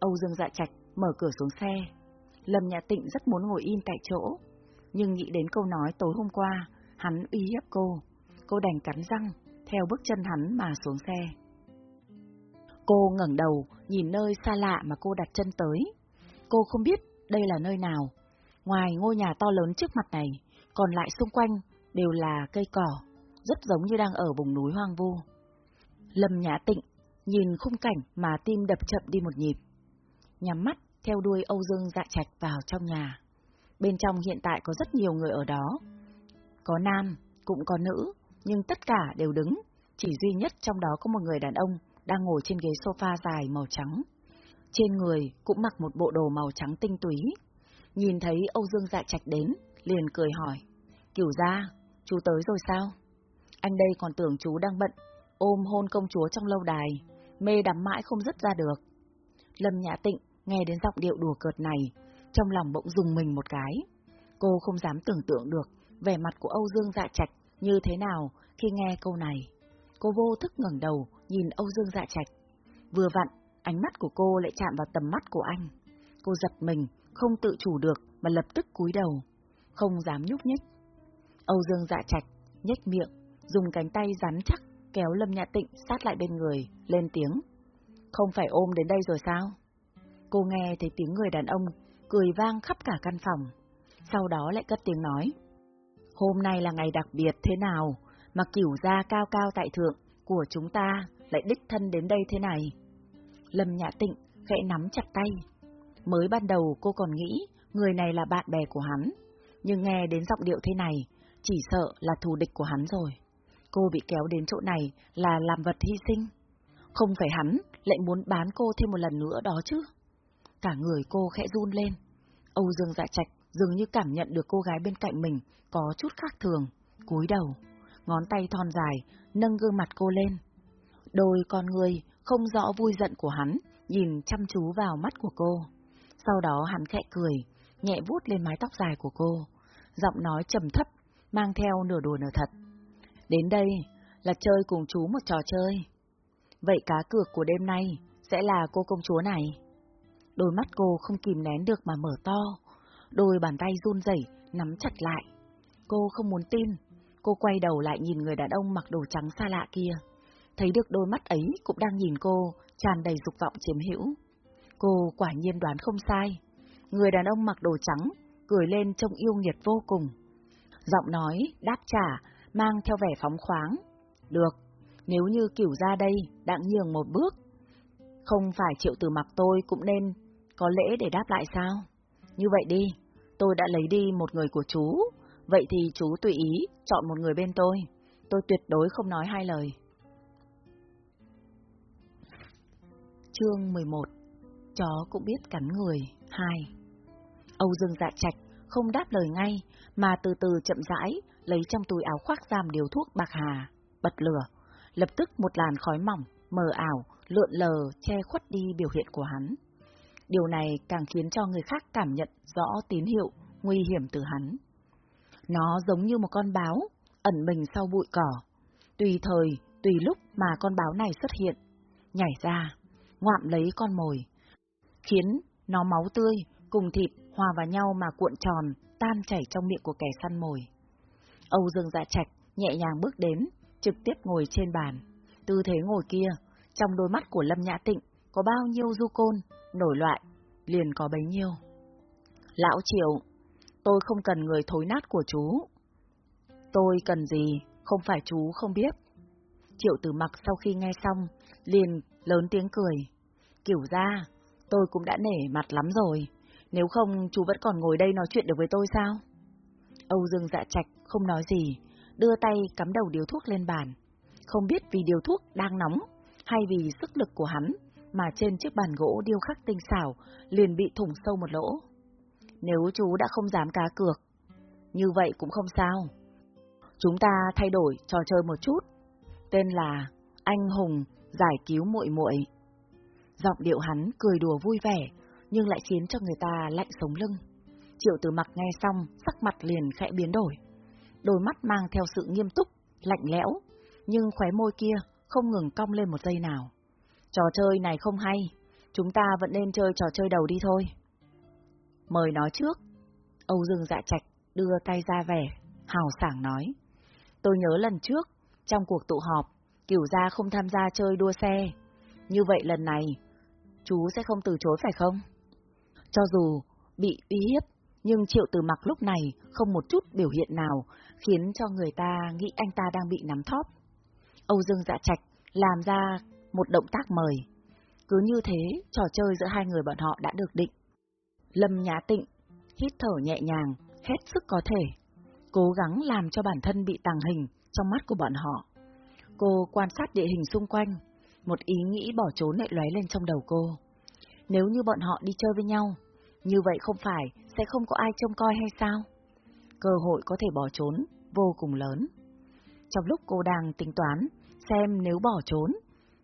Âu Dương Dạ Trạch mở cửa xuống xe. Lâm Nhã Tịnh rất muốn ngồi im tại chỗ, nhưng nghĩ đến câu nói tối hôm qua, hắn uy hiếp cô, cô đành cắn răng, theo bước chân hắn mà xuống xe. Cô ngẩng đầu, nhìn nơi xa lạ mà cô đặt chân tới. Cô không biết đây là nơi nào. Ngoài ngôi nhà to lớn trước mặt này, còn lại xung quanh đều là cây cỏ, rất giống như đang ở vùng núi hoang vu. Lâm Nhã Tịnh nhìn khung cảnh mà tim đập chậm đi một nhịp. Nhắm mắt theo đuôi Âu Dương dạ trạch vào trong nhà. Bên trong hiện tại có rất nhiều người ở đó. Có nam, cũng có nữ, nhưng tất cả đều đứng, chỉ duy nhất trong đó có một người đàn ông đang ngồi trên ghế sofa dài màu trắng. Trên người cũng mặc một bộ đồ màu trắng tinh túy. Nhìn thấy Âu Dương Dạ Trạch đến, liền cười hỏi. Kiểu ra, chú tới rồi sao? Anh đây còn tưởng chú đang bận, ôm hôn công chúa trong lâu đài, mê đắm mãi không dứt ra được. Lâm Nhã Tịnh nghe đến giọng điệu đùa cợt này, trong lòng bỗng dùng mình một cái. Cô không dám tưởng tượng được vẻ mặt của Âu Dương Dạ Trạch như thế nào khi nghe câu này. Cô vô thức ngẩng đầu, nhìn Âu Dương Dạ Trạch. Vừa vặn, ánh mắt của cô lại chạm vào tầm mắt của anh. Cô giật mình, không tự chủ được mà lập tức cúi đầu, không dám nhúc nhích. Âu Dương Dạ Trạch nhếch miệng, dùng cánh tay rắn chắc kéo Lâm Nhã Tịnh sát lại bên người, lên tiếng. Không phải ôm đến đây rồi sao? Cô nghe thấy tiếng người đàn ông cười vang khắp cả căn phòng. Sau đó lại cất tiếng nói. Hôm nay là ngày đặc biệt thế nào mà kiểu gia cao cao tại thượng của chúng ta lại đích thân đến đây thế này? Lâm Nhã Tịnh khẽ nắm chặt tay. Mới ban đầu cô còn nghĩ người này là bạn bè của hắn, nhưng nghe đến giọng điệu thế này, chỉ sợ là thù địch của hắn rồi. Cô bị kéo đến chỗ này là làm vật hy sinh. Không phải hắn lại muốn bán cô thêm một lần nữa đó chứ. Cả người cô khẽ run lên. Âu Dương dạ trạch dường như cảm nhận được cô gái bên cạnh mình có chút khác thường, cúi đầu, ngón tay thon dài, nâng gương mặt cô lên. Đôi con người không rõ vui giận của hắn, nhìn chăm chú vào mắt của cô. Sau đó hắn khẽ cười, nhẹ vuốt lên mái tóc dài của cô, giọng nói trầm thấp, mang theo nửa đùa nửa thật. Đến đây là chơi cùng chú một trò chơi. Vậy cá cược của đêm nay sẽ là cô công chúa này. Đôi mắt cô không kìm nén được mà mở to, đôi bàn tay run rẩy nắm chặt lại. Cô không muốn tin, cô quay đầu lại nhìn người đàn ông mặc đồ trắng xa lạ kia. Thấy được đôi mắt ấy cũng đang nhìn cô, tràn đầy dục vọng chiếm hữu. Cô quả nhiên đoán không sai. Người đàn ông mặc đồ trắng, cười lên trông yêu nghiệt vô cùng. Giọng nói, đáp trả, mang theo vẻ phóng khoáng. Được, nếu như kiểu ra đây, đặng nhường một bước. Không phải chịu từ mặc tôi cũng nên có lễ để đáp lại sao? Như vậy đi, tôi đã lấy đi một người của chú, vậy thì chú tùy ý chọn một người bên tôi. Tôi tuyệt đối không nói hai lời. Chương 11 Chó cũng biết cắn người 2 Âu Dương dạ trạch không đáp lời ngay, mà từ từ chậm rãi lấy trong túi áo khoác giam điều thuốc bạc hà, bật lửa. Lập tức một làn khói mỏng, mờ ảo, lượn lờ, che khuất đi biểu hiện của hắn. Điều này càng khiến cho người khác cảm nhận rõ tín hiệu, nguy hiểm từ hắn. Nó giống như một con báo, ẩn mình sau bụi cỏ. Tùy thời, tùy lúc mà con báo này xuất hiện, nhảy ra, ngoạm lấy con mồi, khiến nó máu tươi cùng thịt hòa vào nhau mà cuộn tròn, tan chảy trong miệng của kẻ săn mồi. Âu Dương Dạ Trạch nhẹ nhàng bước đến, trực tiếp ngồi trên bàn. Tư thế ngồi kia, trong đôi mắt của Lâm Nhã Tịnh có bao nhiêu du côn, nổi loại, liền có bấy nhiêu. Lão Triệu, tôi không cần người thối nát của chú. Tôi cần gì, không phải chú không biết. Triệu tử mặc sau khi nghe xong, liền lớn tiếng cười. Kiểu ra, tôi cũng đã nể mặt lắm rồi. Nếu không, chú vẫn còn ngồi đây nói chuyện được với tôi sao? Âu Dương dạ trạch không nói gì, đưa tay cắm đầu điếu thuốc lên bàn. Không biết vì điếu thuốc đang nóng, hay vì sức lực của hắn, mà trên chiếc bàn gỗ điêu khắc tinh xảo liền bị thủng sâu một lỗ. Nếu chú đã không dám cá cược, như vậy cũng không sao. Chúng ta thay đổi trò chơi một chút. Tên là Anh Hùng Giải Cứu muội muội. Giọng điệu hắn cười đùa vui vẻ, nhưng lại khiến cho người ta lạnh sống lưng. Triệu tử mặc nghe xong, sắc mặt liền khẽ biến đổi. Đôi mắt mang theo sự nghiêm túc, lạnh lẽo, nhưng khóe môi kia không ngừng cong lên một giây nào. Trò chơi này không hay, chúng ta vẫn nên chơi trò chơi đầu đi thôi. Mời nói trước. Âu Dương dạ trạch đưa tay ra vẻ, hào sảng nói. Tôi nhớ lần trước, trong cuộc tụ họp, kiểu gia không tham gia chơi đua xe. Như vậy lần này, chú sẽ không từ chối phải không? Cho dù bị uy hiếp, nhưng Triệu Từ Mặc lúc này không một chút biểu hiện nào khiến cho người ta nghĩ anh ta đang bị nắm thóp. Âu Dương Dạ Trạch làm ra một động tác mời. Cứ như thế, trò chơi giữa hai người bọn họ đã được định. Lâm Nhã Tịnh hít thở nhẹ nhàng, hết sức có thể, cố gắng làm cho bản thân bị tàng hình trong mắt của bọn họ. Cô quan sát địa hình xung quanh, một ý nghĩ bỏ trốn lại lóe lên trong đầu cô. Nếu như bọn họ đi chơi với nhau, như vậy không phải sẽ không có ai trông coi hay sao? Cơ hội có thể bỏ trốn vô cùng lớn. Trong lúc cô đang tính toán xem nếu bỏ trốn,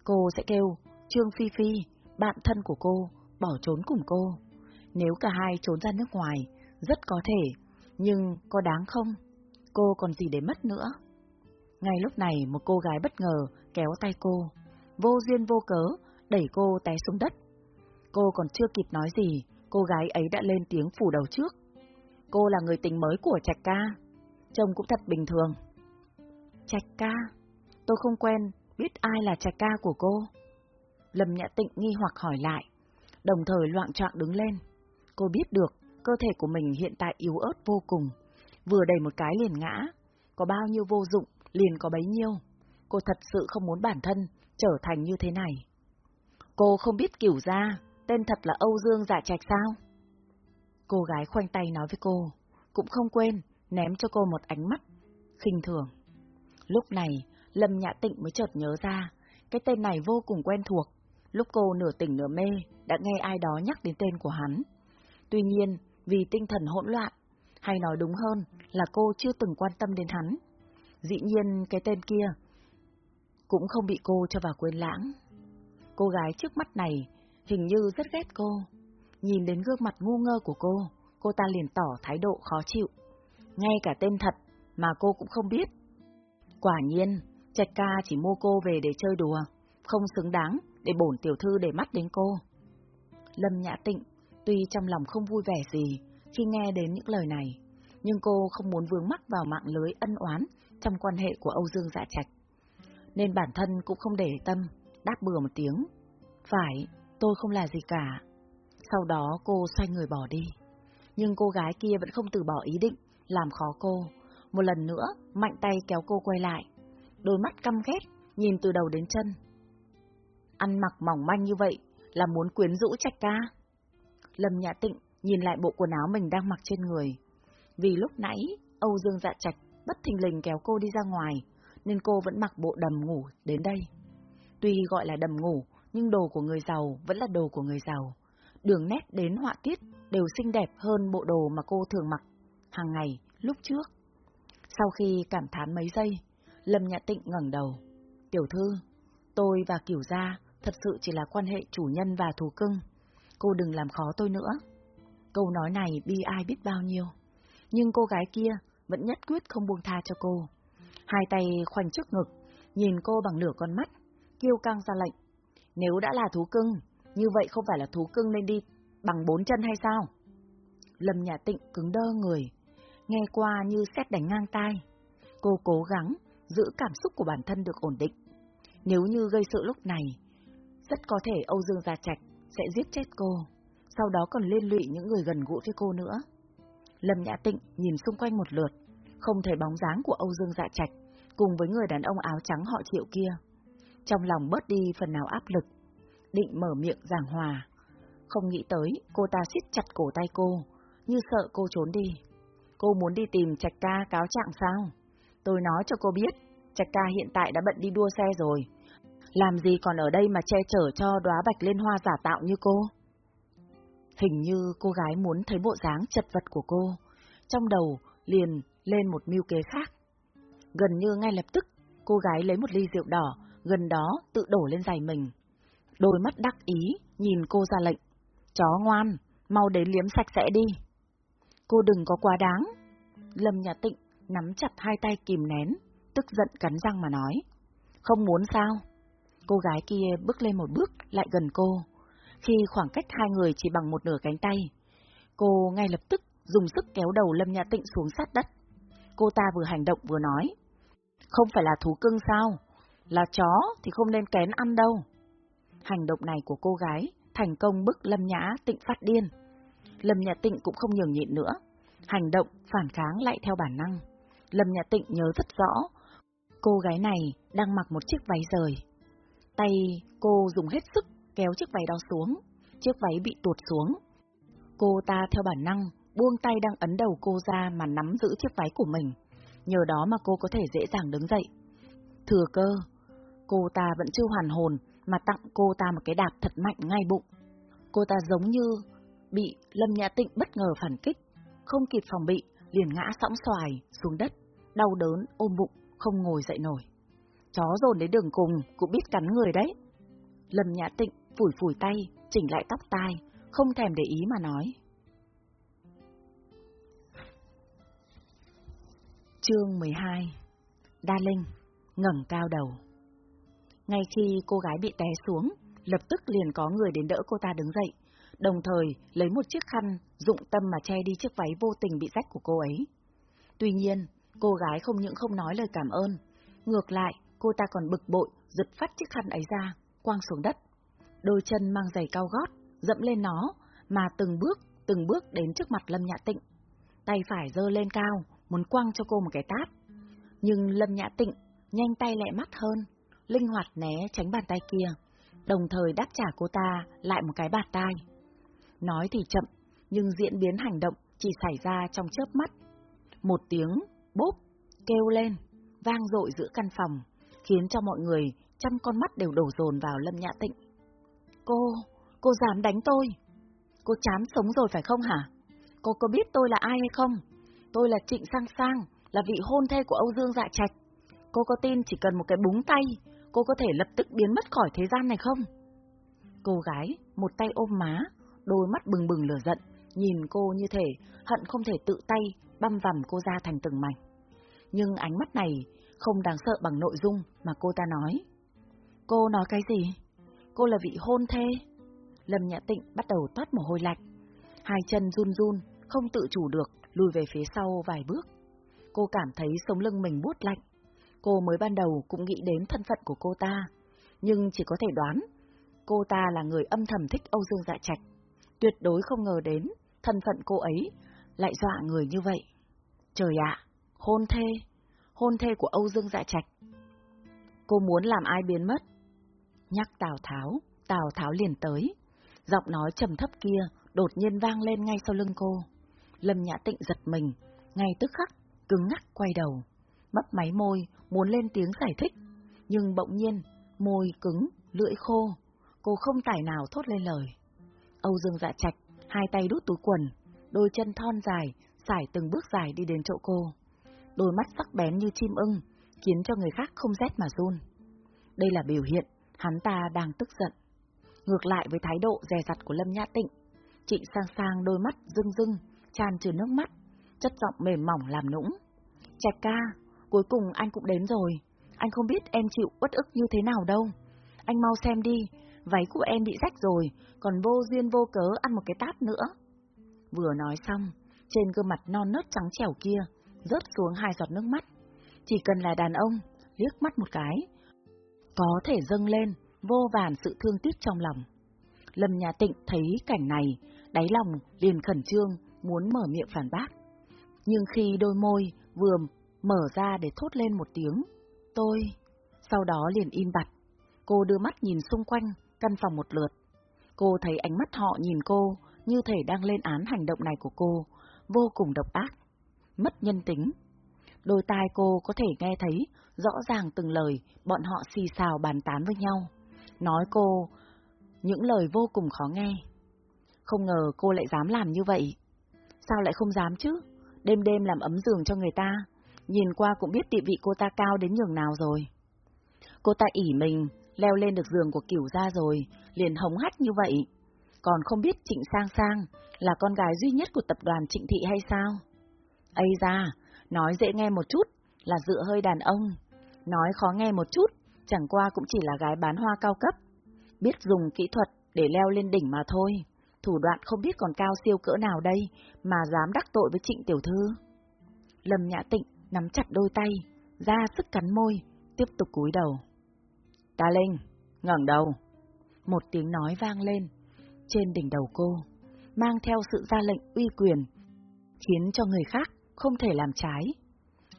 cô sẽ kêu Trương Phi Phi, bạn thân của cô, bỏ trốn cùng cô. Nếu cả hai trốn ra nước ngoài, rất có thể, nhưng có đáng không? Cô còn gì để mất nữa? Ngay lúc này một cô gái bất ngờ kéo tay cô, vô duyên vô cớ, đẩy cô té xuống đất. Cô còn chưa kịp nói gì, cô gái ấy đã lên tiếng phủ đầu trước. Cô là người tình mới của Trạch ca, trông cũng thật bình thường. Trạch ca? Tôi không quen, biết ai là Trạch ca của cô. Lâm Nhã Tịnh nghi hoặc hỏi lại, đồng thời loạn trọng đứng lên. Cô biết được, cơ thể của mình hiện tại yếu ớt vô cùng, vừa đầy một cái liền ngã, có bao nhiêu vô dụng, liền có bấy nhiêu. Cô thật sự không muốn bản thân trở thành như thế này. Cô không biết kiểu ra, tên thật là Âu Dương Dạ Trạch sao? Cô gái khoanh tay nói với cô, cũng không quên ném cho cô một ánh mắt khinh thường. Lúc này, Lâm Nhã Tịnh mới chợt nhớ ra, cái tên này vô cùng quen thuộc. Lúc cô nửa tỉnh nửa mê, đã nghe ai đó nhắc đến tên của hắn. Tuy nhiên, vì tinh thần hỗn loạn, hay nói đúng hơn là cô chưa từng quan tâm đến hắn. Dĩ nhiên cái tên kia cũng không bị cô cho vào quên lãng. Cô gái trước mắt này hình như rất ghét cô. Nhìn đến gương mặt ngu ngơ của cô, cô ta liền tỏ thái độ khó chịu. Ngay cả tên thật mà cô cũng không biết. Quả nhiên, Trạch ca chỉ mua cô về để chơi đùa, không xứng đáng để bổn tiểu thư để mắt đến cô. Lâm Nhã Tịnh, tuy trong lòng không vui vẻ gì khi nghe đến những lời này, nhưng cô không muốn vướng mắc vào mạng lưới ân oán trong quan hệ của Âu Dương Dạ Trạch. Nên bản thân cũng không để tâm, đáp bừa một tiếng. Phải, tôi không là gì cả. Sau đó cô xoay người bỏ đi. Nhưng cô gái kia vẫn không từ bỏ ý định, làm khó cô. Một lần nữa, mạnh tay kéo cô quay lại. Đôi mắt căm ghét, nhìn từ đầu đến chân. Ăn mặc mỏng manh như vậy là muốn quyến rũ trạch ca. Lâm Nhã Tịnh nhìn lại bộ quần áo mình đang mặc trên người. Vì lúc nãy, Âu Dương dạ trạch bất thình lình kéo cô đi ra ngoài, nên cô vẫn mặc bộ đầm ngủ đến đây. Tuy gọi là đầm ngủ, nhưng đồ của người giàu vẫn là đồ của người giàu. Đường nét đến họa tiết đều xinh đẹp hơn bộ đồ mà cô thường mặc hàng ngày lúc trước. Sau khi cảm thán mấy giây, Lâm Nhã Tịnh ngẩng đầu. Tiểu thư, tôi và Kiểu Gia thật sự chỉ là quan hệ chủ nhân và thù cưng. Cô đừng làm khó tôi nữa. Câu nói này bi ai biết bao nhiêu. Nhưng cô gái kia vẫn nhất quyết không buông tha cho cô. Hai tay khoanh trước ngực, nhìn cô bằng nửa con mắt, kêu căng ra lệnh. Nếu đã là thú cưng, như vậy không phải là thú cưng nên đi bằng bốn chân hay sao? Lâm Nhà Tịnh cứng đơ người, nghe qua như xét đánh ngang tai. Cô cố gắng giữ cảm xúc của bản thân được ổn định. Nếu như gây sự lúc này, rất có thể Âu Dương Gia Trạch sẽ giết chết cô, sau đó còn liên lụy những người gần gũi với cô nữa. Lâm Nhã Tịnh nhìn xung quanh một lượt, không thấy bóng dáng của Âu Dương Dạ Trạch cùng với người đàn ông áo trắng họ Triệu kia. Trong lòng bớt đi phần nào áp lực, định mở miệng giảng hòa. Không nghĩ tới, cô ta siết chặt cổ tay cô, như sợ cô trốn đi. Cô muốn đi tìm Trạch ca cáo trạng sao? Tôi nói cho cô biết, Trạch ca hiện tại đã bận đi đua xe rồi. Làm gì còn ở đây mà che chở cho đóa bạch liên hoa giả tạo như cô? Hình như cô gái muốn thấy bộ dáng chật vật của cô. Trong đầu liền lên một mưu kế khác. Gần như ngay lập tức, cô gái lấy một ly rượu đỏ, gần đó tự đổ lên giày mình. Đôi mắt đắc ý, nhìn cô ra lệnh. Chó ngoan, mau đến liếm sạch sẽ đi. Cô đừng có quá đáng. Lâm Nhà Tịnh nắm chặt hai tay kìm nén, tức giận cắn răng mà nói. Không muốn sao? Cô gái kia bước lên một bước lại gần cô. Khi khoảng cách hai người chỉ bằng một nửa cánh tay, cô ngay lập tức dùng sức kéo đầu Lâm Nhã Tịnh xuống sát đất. Cô ta vừa hành động vừa nói. Không phải là thú cưng sao? Là chó thì không nên kén ăn đâu. Hành động này của cô gái thành công bức Lâm Nhã Tịnh phát điên. Lâm Nhã Tịnh cũng không nhường nhịn nữa. Hành động phản kháng lại theo bản năng. Lâm Nhã Tịnh nhớ rất rõ, cô gái này đang mặc một chiếc váy rời. Tay cô dùng hết sức kéo chiếc váy đó xuống, chiếc váy bị tuột xuống. Cô ta theo bản năng buông tay đang ấn đầu cô ra mà nắm giữ chiếc váy của mình, nhờ đó mà cô có thể dễ dàng đứng dậy. Thừa cơ, cô ta vẫn chưa hoàn hồn mà tặng cô ta một cái đạp thật mạnh ngay bụng. Cô ta giống như bị Lâm Nhã Tịnh bất ngờ phản kích, không kịp phòng bị, liền ngã sõng xoài xuống đất, đau đớn ôm bụng, không ngồi dậy nổi. Chó dồn đến đường cùng cũng biết cắn người đấy. Lâm Nhã Tịnh phủi phủi tay, chỉnh lại tóc tai, không thèm để ý mà nói. Chương 12 Đa Linh ngẩng cao đầu Ngay khi cô gái bị té xuống, lập tức liền có người đến đỡ cô ta đứng dậy, đồng thời lấy một chiếc khăn dụng tâm mà che đi chiếc váy vô tình bị rách của cô ấy. Tuy nhiên, cô gái không những không nói lời cảm ơn, ngược lại, cô ta còn bực bội, giật phát chiếc khăn ấy ra, quăng xuống đất. Đôi chân mang giày cao gót, dẫm lên nó, mà từng bước, từng bước đến trước mặt Lâm Nhã Tịnh. Tay phải giơ lên cao, muốn quăng cho cô một cái tát. Nhưng Lâm Nhã Tịnh nhanh tay lẹ mắt hơn, linh hoạt né tránh bàn tay kia, đồng thời đáp trả cô ta lại một cái bạt tai. Nói thì chậm, nhưng diễn biến hành động chỉ xảy ra trong chớp mắt. Một tiếng bốp kêu lên, vang dội giữa căn phòng, khiến cho mọi người trăm con mắt đều đổ dồn vào Lâm Nhã Tịnh. Cô, cô dám đánh tôi? Cô chán sống rồi phải không hả? Cô có biết tôi là ai hay không? Tôi là Trịnh Sang Sang, là vị hôn thê của Âu Dương Dạ Trạch. Cô có tin chỉ cần một cái búng tay, cô có thể lập tức biến mất khỏi thế gian này không? Cô gái, một tay ôm má, đôi mắt bừng bừng lửa giận, nhìn cô như thể hận không thể tự tay băm vằm cô ra thành từng mảnh. Nhưng ánh mắt này không đáng sợ bằng nội dung mà cô ta nói. Cô nói cái gì? Cô là vị hôn thê. Lâm Nhã Tịnh bắt đầu toát mồ hôi lạnh. Hai chân run run, không tự chủ được, lùi về phía sau vài bước. Cô cảm thấy sống lưng mình buốt lạnh. Cô mới ban đầu cũng nghĩ đến thân phận của cô ta, nhưng chỉ có thể đoán. Cô ta là người âm thầm thích Âu Dương Dạ Trạch. Tuyệt đối không ngờ đến, thân phận cô ấy lại dọa người như vậy. Trời ạ, hôn thê, hôn thê của Âu Dương Dạ Trạch. Cô muốn làm ai biến mất? Nhắc Tào Tháo, Tào Tháo liền tới. Giọng nói trầm thấp kia đột nhiên vang lên ngay sau lưng cô. Lâm Nhã Tịnh giật mình, ngay tức khắc, cứng ngắc quay đầu, mấp máy môi, muốn lên tiếng giải thích, nhưng bỗng nhiên, môi cứng, lưỡi khô, cô không tài nào thốt lên lời. Âu Dương dạ trạch, hai tay đút túi quần, đôi chân thon dài, sải từng bước dài đi đến chỗ cô. Đôi mắt sắc bén như chim ưng, khiến cho người khác không rét mà run. Đây là biểu hiện, hắn ta đang tức giận. Ngược lại với thái độ dè dặt của Lâm Nhã Tịnh, Trịnh sang sang đôi mắt rưng rưng, tràn trừ nước mắt, chất giọng mềm mỏng làm nũng. Trạch ca, cuối cùng anh cũng đến rồi, anh không biết em chịu uất ức như thế nào đâu. Anh mau xem đi, váy của em bị rách rồi, còn vô duyên vô cớ ăn một cái tát nữa. Vừa nói xong, trên gương mặt non nớt trắng trẻo kia, rớt xuống hai giọt nước mắt. Chỉ cần là đàn ông, liếc mắt một cái, có thể dâng lên vô vàn sự thương tiếc trong lòng. Lâm Nhà Tịnh thấy cảnh này, đáy lòng liền khẩn trương, muốn mở miệng phản bác. Nhưng khi đôi môi vừa mở ra để thốt lên một tiếng, tôi, sau đó liền im bặt. Cô đưa mắt nhìn xung quanh, căn phòng một lượt. Cô thấy ánh mắt họ nhìn cô, như thể đang lên án hành động này của cô, vô cùng độc ác, mất nhân tính. Đôi tai cô có thể nghe thấy rõ ràng từng lời bọn họ xì xào bàn tán với nhau, nói cô những lời vô cùng khó nghe. Không ngờ cô lại dám làm như vậy. Sao lại không dám chứ? Đêm đêm làm ấm giường cho người ta, nhìn qua cũng biết địa vị cô ta cao đến nhường nào rồi. Cô ta ỉ mình, leo lên được giường của cửu gia rồi, liền hống hách như vậy. Còn không biết Trịnh Sang Sang là con gái duy nhất của tập đoàn Trịnh Thị hay sao? Ây ra, nói dễ nghe một chút là dựa hơi đàn ông, nói khó nghe một chút, chẳng qua cũng chỉ là gái bán hoa cao cấp, biết dùng kỹ thuật để leo lên đỉnh mà thôi. Thủ đoạn không biết còn cao siêu cỡ nào đây mà dám đắc tội với Trịnh Tiểu Thư. Lâm Nhã Tịnh nắm chặt đôi tay, ra sức cắn môi, tiếp tục cúi đầu. Ta Linh, ngẩng đầu. Một tiếng nói vang lên, trên đỉnh đầu cô, mang theo sự ra lệnh uy quyền, khiến cho người khác không thể làm trái.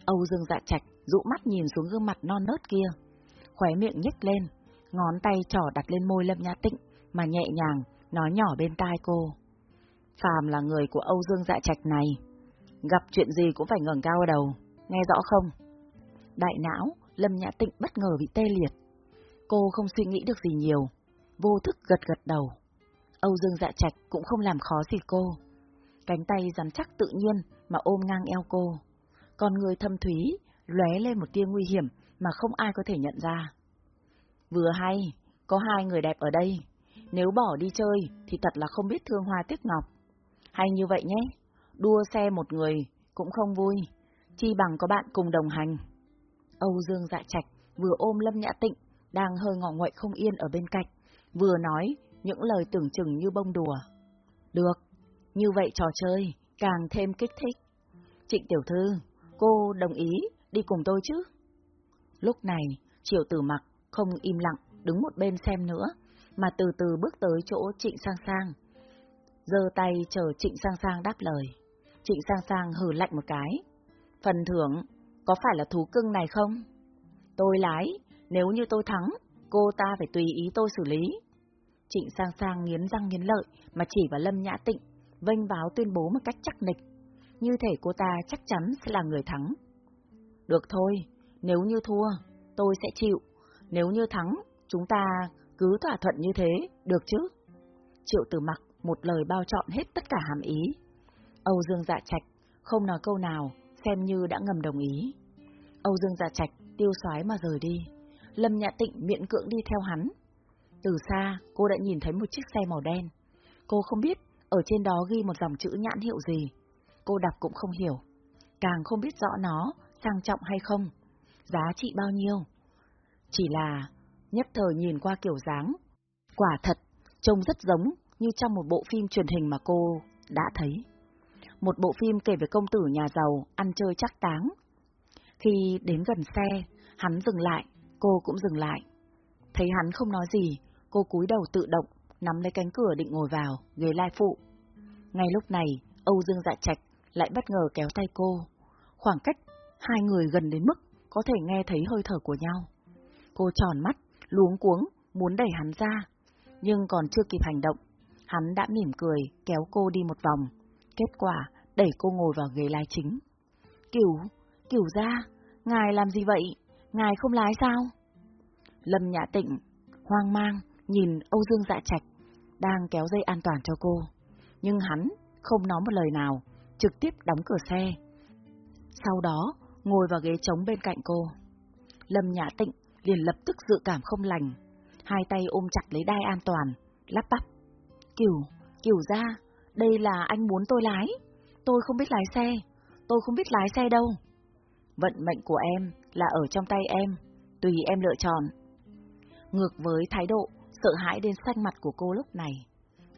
Âu Dương dạ trạch dụ mắt nhìn xuống gương mặt non nớt kia, khóe miệng nhếch lên, ngón tay trỏ đặt lên môi Lâm Nhã Tịnh mà nhẹ nhàng nói nhỏ bên tai cô. Phàm là người của Âu Dương dạ trạch này, gặp chuyện gì cũng phải ngẩng cao đầu, nghe rõ không? Đại não, Lâm Nhã Tịnh bất ngờ bị tê liệt. Cô không suy nghĩ được gì nhiều, vô thức gật gật đầu. Âu Dương dạ trạch cũng không làm khó gì cô. Cánh tay rắn chắc tự nhiên mà ôm ngang eo cô. Còn người thâm thúy, lóe lên một tia nguy hiểm mà không ai có thể nhận ra. Vừa hay, có hai người đẹp ở đây. Nếu bỏ đi chơi thì thật là không biết thương hoa tiếc ngọc. Hay như vậy nhé, đua xe một người cũng không vui, chi bằng có bạn cùng đồng hành. Âu Dương dạ trạch vừa ôm Lâm Nhã Tịnh, đang hơi ngọ nguậy không yên ở bên cạnh, vừa nói những lời tưởng chừng như bông đùa. Được, như vậy trò chơi càng thêm kích thích. Trịnh Tiểu Thư, cô đồng ý đi cùng tôi chứ? Lúc này, Triệu Tử Mặc không im lặng đứng một bên xem nữa, mà từ từ bước tới chỗ Trịnh Sang Sang. giơ tay chờ Trịnh Sang Sang đáp lời. Trịnh Sang Sang hừ lạnh một cái. Phần thưởng, có phải là thú cưng này không? Tôi lái, nếu như tôi thắng, cô ta phải tùy ý tôi xử lý. Trịnh Sang Sang nghiến răng nghiến lợi mà chỉ vào Lâm Nhã Tịnh, vênh báo tuyên bố một cách chắc nịch. Như thể cô ta chắc chắn sẽ là người thắng. Được thôi, nếu như thua, tôi sẽ chịu. Nếu như thắng, chúng ta cứ thỏa thuận như thế, được chứ? Triệu tử mặc một lời bao trọn hết tất cả hàm ý. Âu Dương dạ trạch không nói câu nào, xem như đã ngầm đồng ý. Âu Dương dạ trạch tiêu xoái mà rời đi. Lâm Nhã Tịnh miệng cưỡng đi theo hắn. Từ xa, cô đã nhìn thấy một chiếc xe màu đen. Cô không biết ở trên đó ghi một dòng chữ nhãn hiệu gì. Cô đọc cũng không hiểu. Càng không biết rõ nó sang trọng hay không, giá trị bao nhiêu. Chỉ là nhất thời nhìn qua kiểu dáng, quả thật, trông rất giống như trong một bộ phim truyền hình mà cô đã thấy. Một bộ phim kể về công tử nhà giàu ăn chơi chắc táng. Khi đến gần xe, hắn dừng lại, cô cũng dừng lại. Thấy hắn không nói gì, cô cúi đầu tự động, nắm lấy cánh cửa định ngồi vào, ghế lai phụ. Ngay lúc này, Âu Dương Dạ Trạch lại bất ngờ kéo tay cô. Khoảng cách hai người gần đến mức có thể nghe thấy hơi thở của nhau. Cô tròn mắt, luống cuống, muốn đẩy hắn ra, nhưng còn chưa kịp hành động, Hắn đã mỉm cười, kéo cô đi một vòng. Kết quả, đẩy cô ngồi vào ghế lái chính. Cửu, cửu ra, ngài làm gì vậy? Ngài không lái sao? Lâm Nhã Tịnh, hoang mang, nhìn Âu Dương Dạ Trạch, đang kéo dây an toàn cho cô. Nhưng hắn không nói một lời nào, trực tiếp đóng cửa xe. Sau đó, ngồi vào ghế trống bên cạnh cô. Lâm Nhã Tịnh liền lập tức dự cảm không lành, hai tay ôm chặt lấy đai an toàn, lắp bắp. Kiều, Kiều ra, đây là anh muốn tôi lái. Tôi không biết lái xe, tôi không biết lái xe đâu. Vận mệnh của em là ở trong tay em, tùy em lựa chọn. Ngược với thái độ sợ hãi đến xanh mặt của cô lúc này,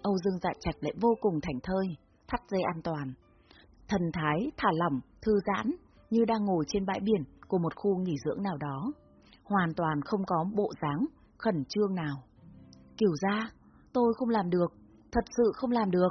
Âu Dương Dạ Trạch lại vô cùng thành thơi, thắt dây an toàn. Thần thái thả lỏng, thư giãn, như đang ngồi trên bãi biển của một khu nghỉ dưỡng nào đó, hoàn toàn không có bộ dáng khẩn trương nào. Kiểu ra, tôi không làm được, thật sự không làm được.